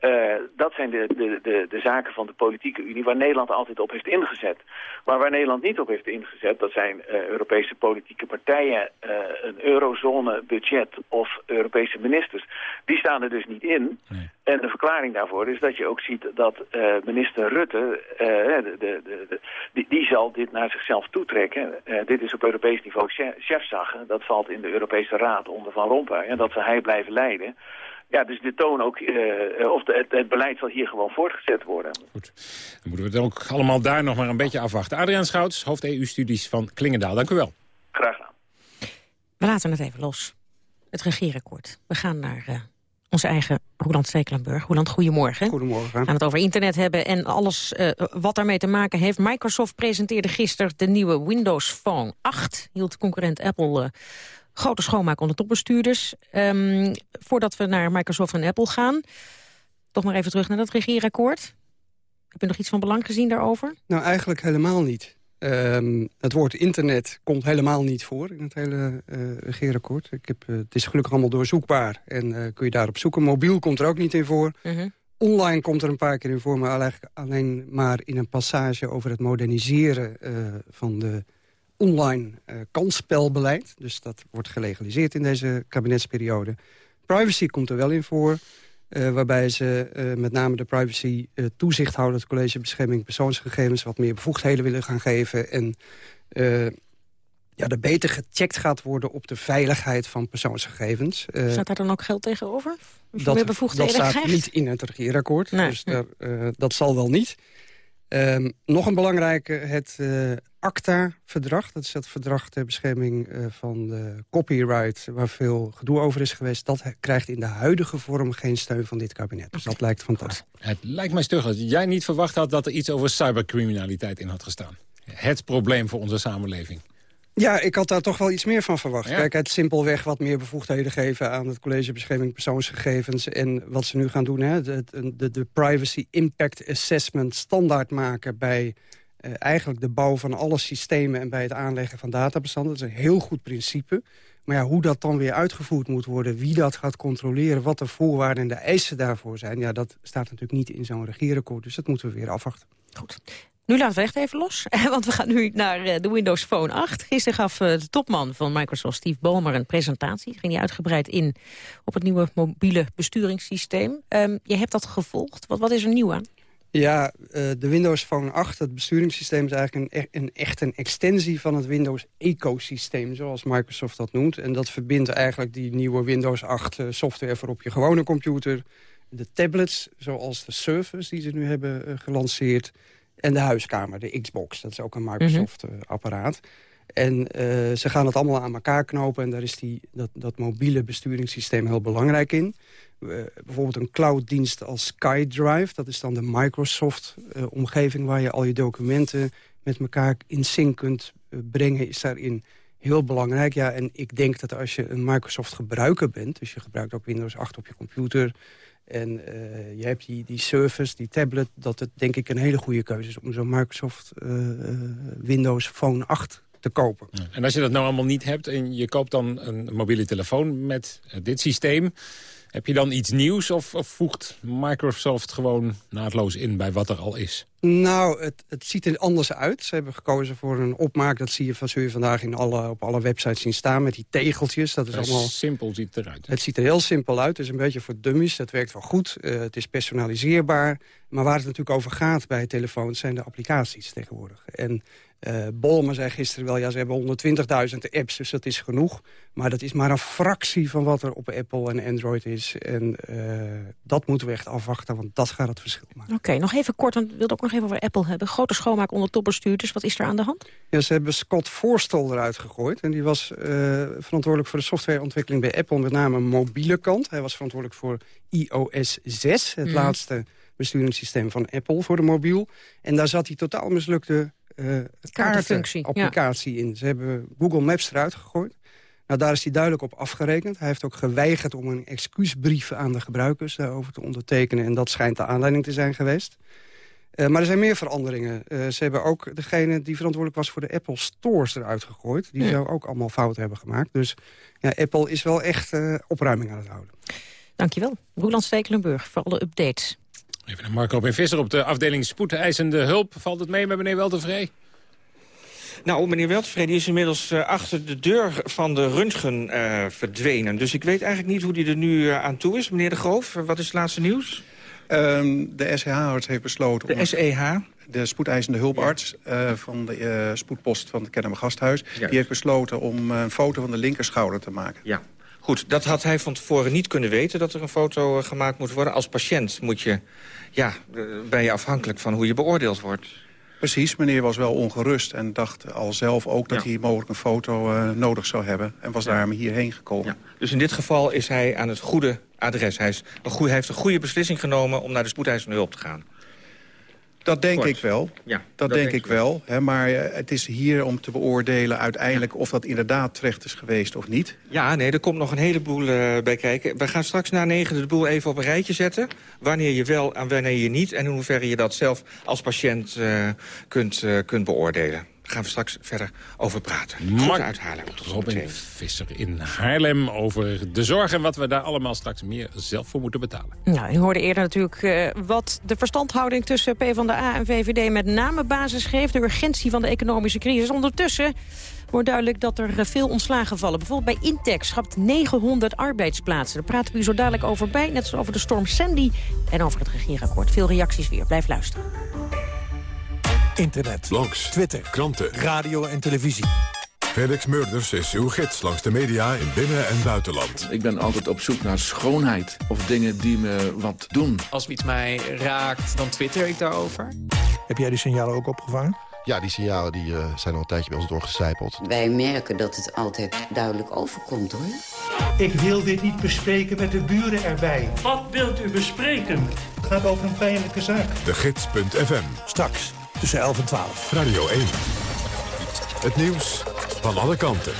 Uh, dat zijn de, de, de, de zaken van de politieke unie waar Nederland altijd op heeft ingezet. Maar waar Nederland niet op heeft ingezet, dat zijn uh, Europese politieke partijen, uh, een eurozone-budget of Europese ministers. Die staan er dus niet in. Nee. En de verklaring daarvoor is dat je ook ziet dat minister Rutte, de, de, de, die, die, zal dit naar zichzelf toetrekken. dit is op Europees niveau chefzaggen. Dat valt in de Europese Raad onder Van Rompuy. En dat zal hij blijven leiden. Ja, dus de toon ook, uh, of de, het, het, beleid zal hier gewoon voortgezet worden. Goed. Dan moeten we het ook allemaal daar nog maar een beetje afwachten. Adriaan Schouts, hoofd EU-studies van Klingendaal. Dank u wel. Graag gedaan. We laten het even los. Het regeerakkoord. We gaan naar uh, onze eigen Roland Stekelenburg. Roland, goedemorgen. Goedemorgen. We gaan het over internet hebben en alles uh, wat daarmee te maken heeft. Microsoft presenteerde gisteren de nieuwe Windows Phone 8. Hield concurrent Apple grote schoonmaak onder topbestuurders. Um, voordat we naar Microsoft en Apple gaan, toch maar even terug naar dat regeerakkoord. Heb je nog iets van belang gezien daarover? Nou, eigenlijk helemaal niet. Um, het woord internet komt helemaal niet voor in het hele uh, regeerakkoord. Ik heb, uh, het is gelukkig allemaal doorzoekbaar en uh, kun je daarop zoeken. Mobiel komt er ook niet in voor. -huh. Online komt er een paar keer in voor, maar eigenlijk alleen maar in een passage over het moderniseren van de online uh, kansspelbeleid. Dus dat wordt gelegaliseerd in deze kabinetsperiode. Privacy komt er wel in voor. Uh, waarbij ze uh, met name de privacy toezichthouder... het College Bescherming Persoonsgegevens... wat meer bevoegdheden willen gaan geven. En ja, er beter gecheckt gaat worden op de veiligheid van persoonsgegevens. Staat daar dan ook geld tegenover? Dat, meer bevoegdheden dat staat krijgt? niet in het regeerakkoord. Nee. Dus daar, dat zal wel niet. Um, nog een belangrijke, het uh, ACTA-verdrag. Dat is het verdrag ter bescherming uh, van de copyright... waar veel gedoe over is geweest. Dat krijgt in de huidige vorm geen steun van dit kabinet. Dus dat lijkt fantastisch. Het lijkt mij stug dat jij niet verwacht had... dat er iets over cybercriminaliteit in had gestaan. Het probleem voor onze samenleving. Ja, ik had daar toch wel iets meer van verwacht. Ja. Kijk, het simpelweg wat meer bevoegdheden geven... aan het College Bescherming Persoonsgegevens. En wat ze nu gaan doen, hè, de, de, de Privacy Impact Assessment standaard maken... bij uh, eigenlijk de bouw van alle systemen en bij het aanleggen van databestanden. Dat is een heel goed principe. Maar ja, hoe dat dan weer uitgevoerd moet worden... wie dat gaat controleren, wat de voorwaarden en de eisen daarvoor zijn... ja, dat staat natuurlijk niet in zo'n regeerakkoord. Dus dat moeten we weer afwachten. Goed. Nu laten we echt even los, want we gaan nu naar de Windows Phone 8. Gisteren gaf de topman van Microsoft, Steve Ballmer, een presentatie. Ging hij uitgebreid in op het nieuwe mobiele besturingssysteem. Um, je hebt dat gevolgd. Wat, wat is er nieuw aan? Ja, uh, de Windows Phone 8, het besturingssysteem... is eigenlijk een, een, echt een extensie van het Windows-ecosysteem... zoals Microsoft dat noemt. En dat verbindt eigenlijk die nieuwe Windows 8 uh, software... voor op je gewone computer, de tablets, zoals de Surface die ze nu hebben gelanceerd... En de huiskamer, de Xbox. Dat is ook een Microsoft-apparaat. Mm -hmm. En uh, ze gaan het allemaal aan elkaar knopen. En daar is die, dat, dat mobiele besturingssysteem heel belangrijk in. Uh, bijvoorbeeld een clouddienst als SkyDrive. Dat is dan de Microsoft-omgeving... Uh, waar je al je documenten met elkaar in sync kunt brengen. Is daarin heel belangrijk. Ja, en ik denk dat als je een Microsoft-gebruiker bent... dus je gebruikt ook Windows 8 op je computer... En uh, je hebt die, die Surface, die tablet, dat het denk ik een hele goede keuze is... om zo'n Microsoft uh, Windows Phone 8 te kopen. En als je dat nou allemaal niet hebt en je koopt dan een mobiele telefoon met eh, dit systeem... Heb je dan iets nieuws of, of, voegt Microsoft gewoon naadloos in bij wat er al is? Nou, het, het, ziet er anders uit. Ze hebben gekozen voor een opmaak. Dat zie je, van, zul je vandaag in alle, op alle websites zien staan met die tegeltjes. Dat is allemaal... Simpel ziet het eruit. Het ziet er heel simpel uit. Het is een beetje voor dummies. Dat werkt wel goed. Uh, het is personaliseerbaar. Maar waar het natuurlijk over gaat bij telefoons zijn de applicaties tegenwoordig. En uh, Bolmer zei gisteren wel, ja, ze hebben 120.000 apps, dus dat is genoeg. Maar dat is maar een fractie van wat er op Apple en Android is. En uh, dat moeten we echt afwachten, want dat gaat het verschil maken. Oké, nog even kort, want ik wilde ook nog even over Apple hebben. Grote schoonmaak onder topbestuurders, wat is er aan de hand? Ja, ze hebben Scott Forstall eruit gegooid. En die was uh, verantwoordelijk voor de softwareontwikkeling bij Apple, met name mobiele kant. Hij was verantwoordelijk voor iOS 6, het mm. laatste besturingssysteem van Apple voor de mobiel. En daar zat hij totaal mislukte uh, kaartenapplicatie ja. in. Ze hebben Google Maps eruit gegooid. Nou, daar is hij duidelijk op afgerekend. Hij heeft ook geweigerd om een excuusbrief aan de gebruikers daarover te ondertekenen. En dat schijnt de aanleiding te zijn geweest. Uh, maar er zijn meer veranderingen. Uh, ze hebben ook degene die verantwoordelijk was voor de Apple Stores eruit gegooid. Die ja. zou ook allemaal fouten hebben gemaakt. Dus ja, Apple is wel echt uh, opruiming aan het houden. Dankjewel. Roland Stekelenburg voor alle updates. Even naar Marco en Visser op de afdeling spoedeisende hulp. Valt het mee met meneer Weltevree? Nou, meneer Weltevree is inmiddels uh, achter de deur van de röntgen uh, verdwenen. Dus ik weet eigenlijk niet hoe die er nu uh, aan toe is. Meneer De Groof, wat is het laatste nieuws? Um, de SEH-arts heeft besloten... De om SEH? De spoedeisende hulparts ja. van de spoedpost van het Kennemer Gasthuis... Die heeft besloten om een foto van de linkerschouder te maken. Ja. Goed, dat had hij van tevoren niet kunnen weten... dat er een foto gemaakt moet worden. Als patiënt moet je, ja, ben je afhankelijk van hoe je beoordeeld wordt. Precies, meneer was wel ongerust en dacht al zelf ook dat ja. hij mogelijk een foto uh, nodig zou hebben. En was ja. daarom hierheen gekomen. Ja. Dus in dit geval is hij aan het goede adres. Hij, is een goede, hij heeft een goede beslissing genomen om naar de spoedeisende hulp te gaan. Dat denk Kort. ik wel. Ja, dat, dat denk, denk ik wel. Maar uh, het is hier om te beoordelen uiteindelijk of dat inderdaad terecht is geweest of niet. Ja, nee, er komt nog een heleboel uh, bij kijken. We gaan straks na negen de boel even op een rijtje zetten. Wanneer je wel en wanneer je niet. En in hoeverre je dat zelf als patiënt uh, kunt, kunt beoordelen. Daar gaan we straks verder over praten. Mark uit Haarlem. Robin Visser in Haarlem over de zorg... en wat we daar allemaal straks meer zelf voor moeten betalen. Nou, u hoorde eerder natuurlijk uh, wat de verstandhouding tussen PvdA en VVD... met name basis geeft, de urgentie van de economische crisis. Ondertussen wordt duidelijk dat er veel ontslagen vallen. Bijvoorbeeld bij Intex schapt 900 arbeidsplaatsen. Daar praten we u zo dadelijk over bij, net zoals over de storm Sandy... en over het regeerakkoord. Veel reacties weer. Blijf luisteren. Internet, blogs, Twitter, kranten, radio en televisie. Felix Murders is uw gids langs de media in binnen- en buitenland. Ik ben altijd op zoek naar schoonheid of dingen die me wat doen. Als iets mij raakt, dan twitter ik daarover. Heb jij die signalen ook opgevangen? Ja, die signalen die, uh, zijn al een tijdje bij ons doorgecijpeld. Wij merken dat het altijd duidelijk overkomt, hoor. Ik wil dit niet bespreken met de buren erbij. Wat wilt u bespreken? Het gaat over een pijnlijke zaak. De Gids.fm. Straks tussen 11 en 12. Radio 1. Het nieuws van alle kanten.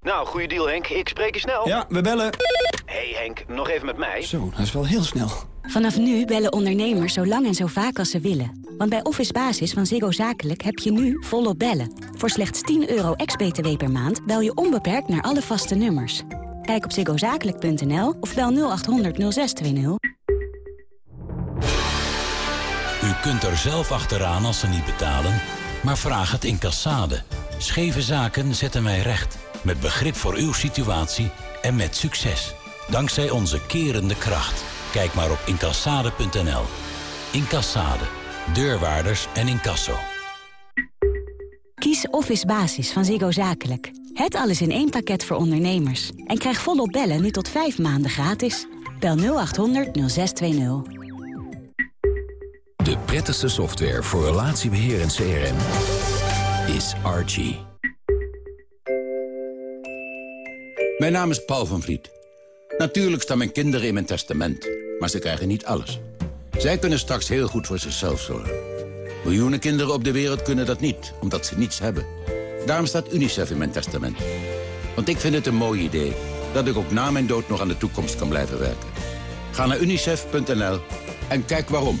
Nou, goede deal Henk. Ik spreek je snel. Ja, we bellen. hey Henk, nog even met mij. Zo, dat is wel heel snel. Vanaf nu bellen ondernemers zo lang en zo vaak als ze willen. Want bij Office Basis van Ziggo Zakelijk heb je nu volop bellen. Voor slechts 10 euro ex-BTW per maand bel je onbeperkt naar alle vaste nummers. Kijk op ziggozakelijk.nl of bel 0800 0620. U kunt er zelf achteraan als ze niet betalen, maar vraag het in Cassade. Scheve zaken zetten wij recht, met begrip voor uw situatie en met succes. Dankzij onze kerende kracht. Kijk maar op incassade.nl. Incassade. Deurwaarders en incasso. Kies Office Basis van Ziggo Zakelijk. Het alles in één pakket voor ondernemers. En krijg volop bellen nu tot vijf maanden gratis. Bel 0800 0620. De prettigste software voor relatiebeheer en CRM is Archie. Mijn naam is Paul van Vliet. Natuurlijk staan mijn kinderen in mijn testament, maar ze krijgen niet alles. Zij kunnen straks heel goed voor zichzelf zorgen. Miljoenen kinderen op de wereld kunnen dat niet, omdat ze niets hebben. Daarom staat UNICEF in mijn testament. Want ik vind het een mooi idee dat ik ook na mijn dood nog aan de toekomst kan blijven werken. Ga naar unicef.nl en kijk waarom.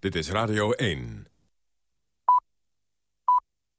Dit is Radio 1.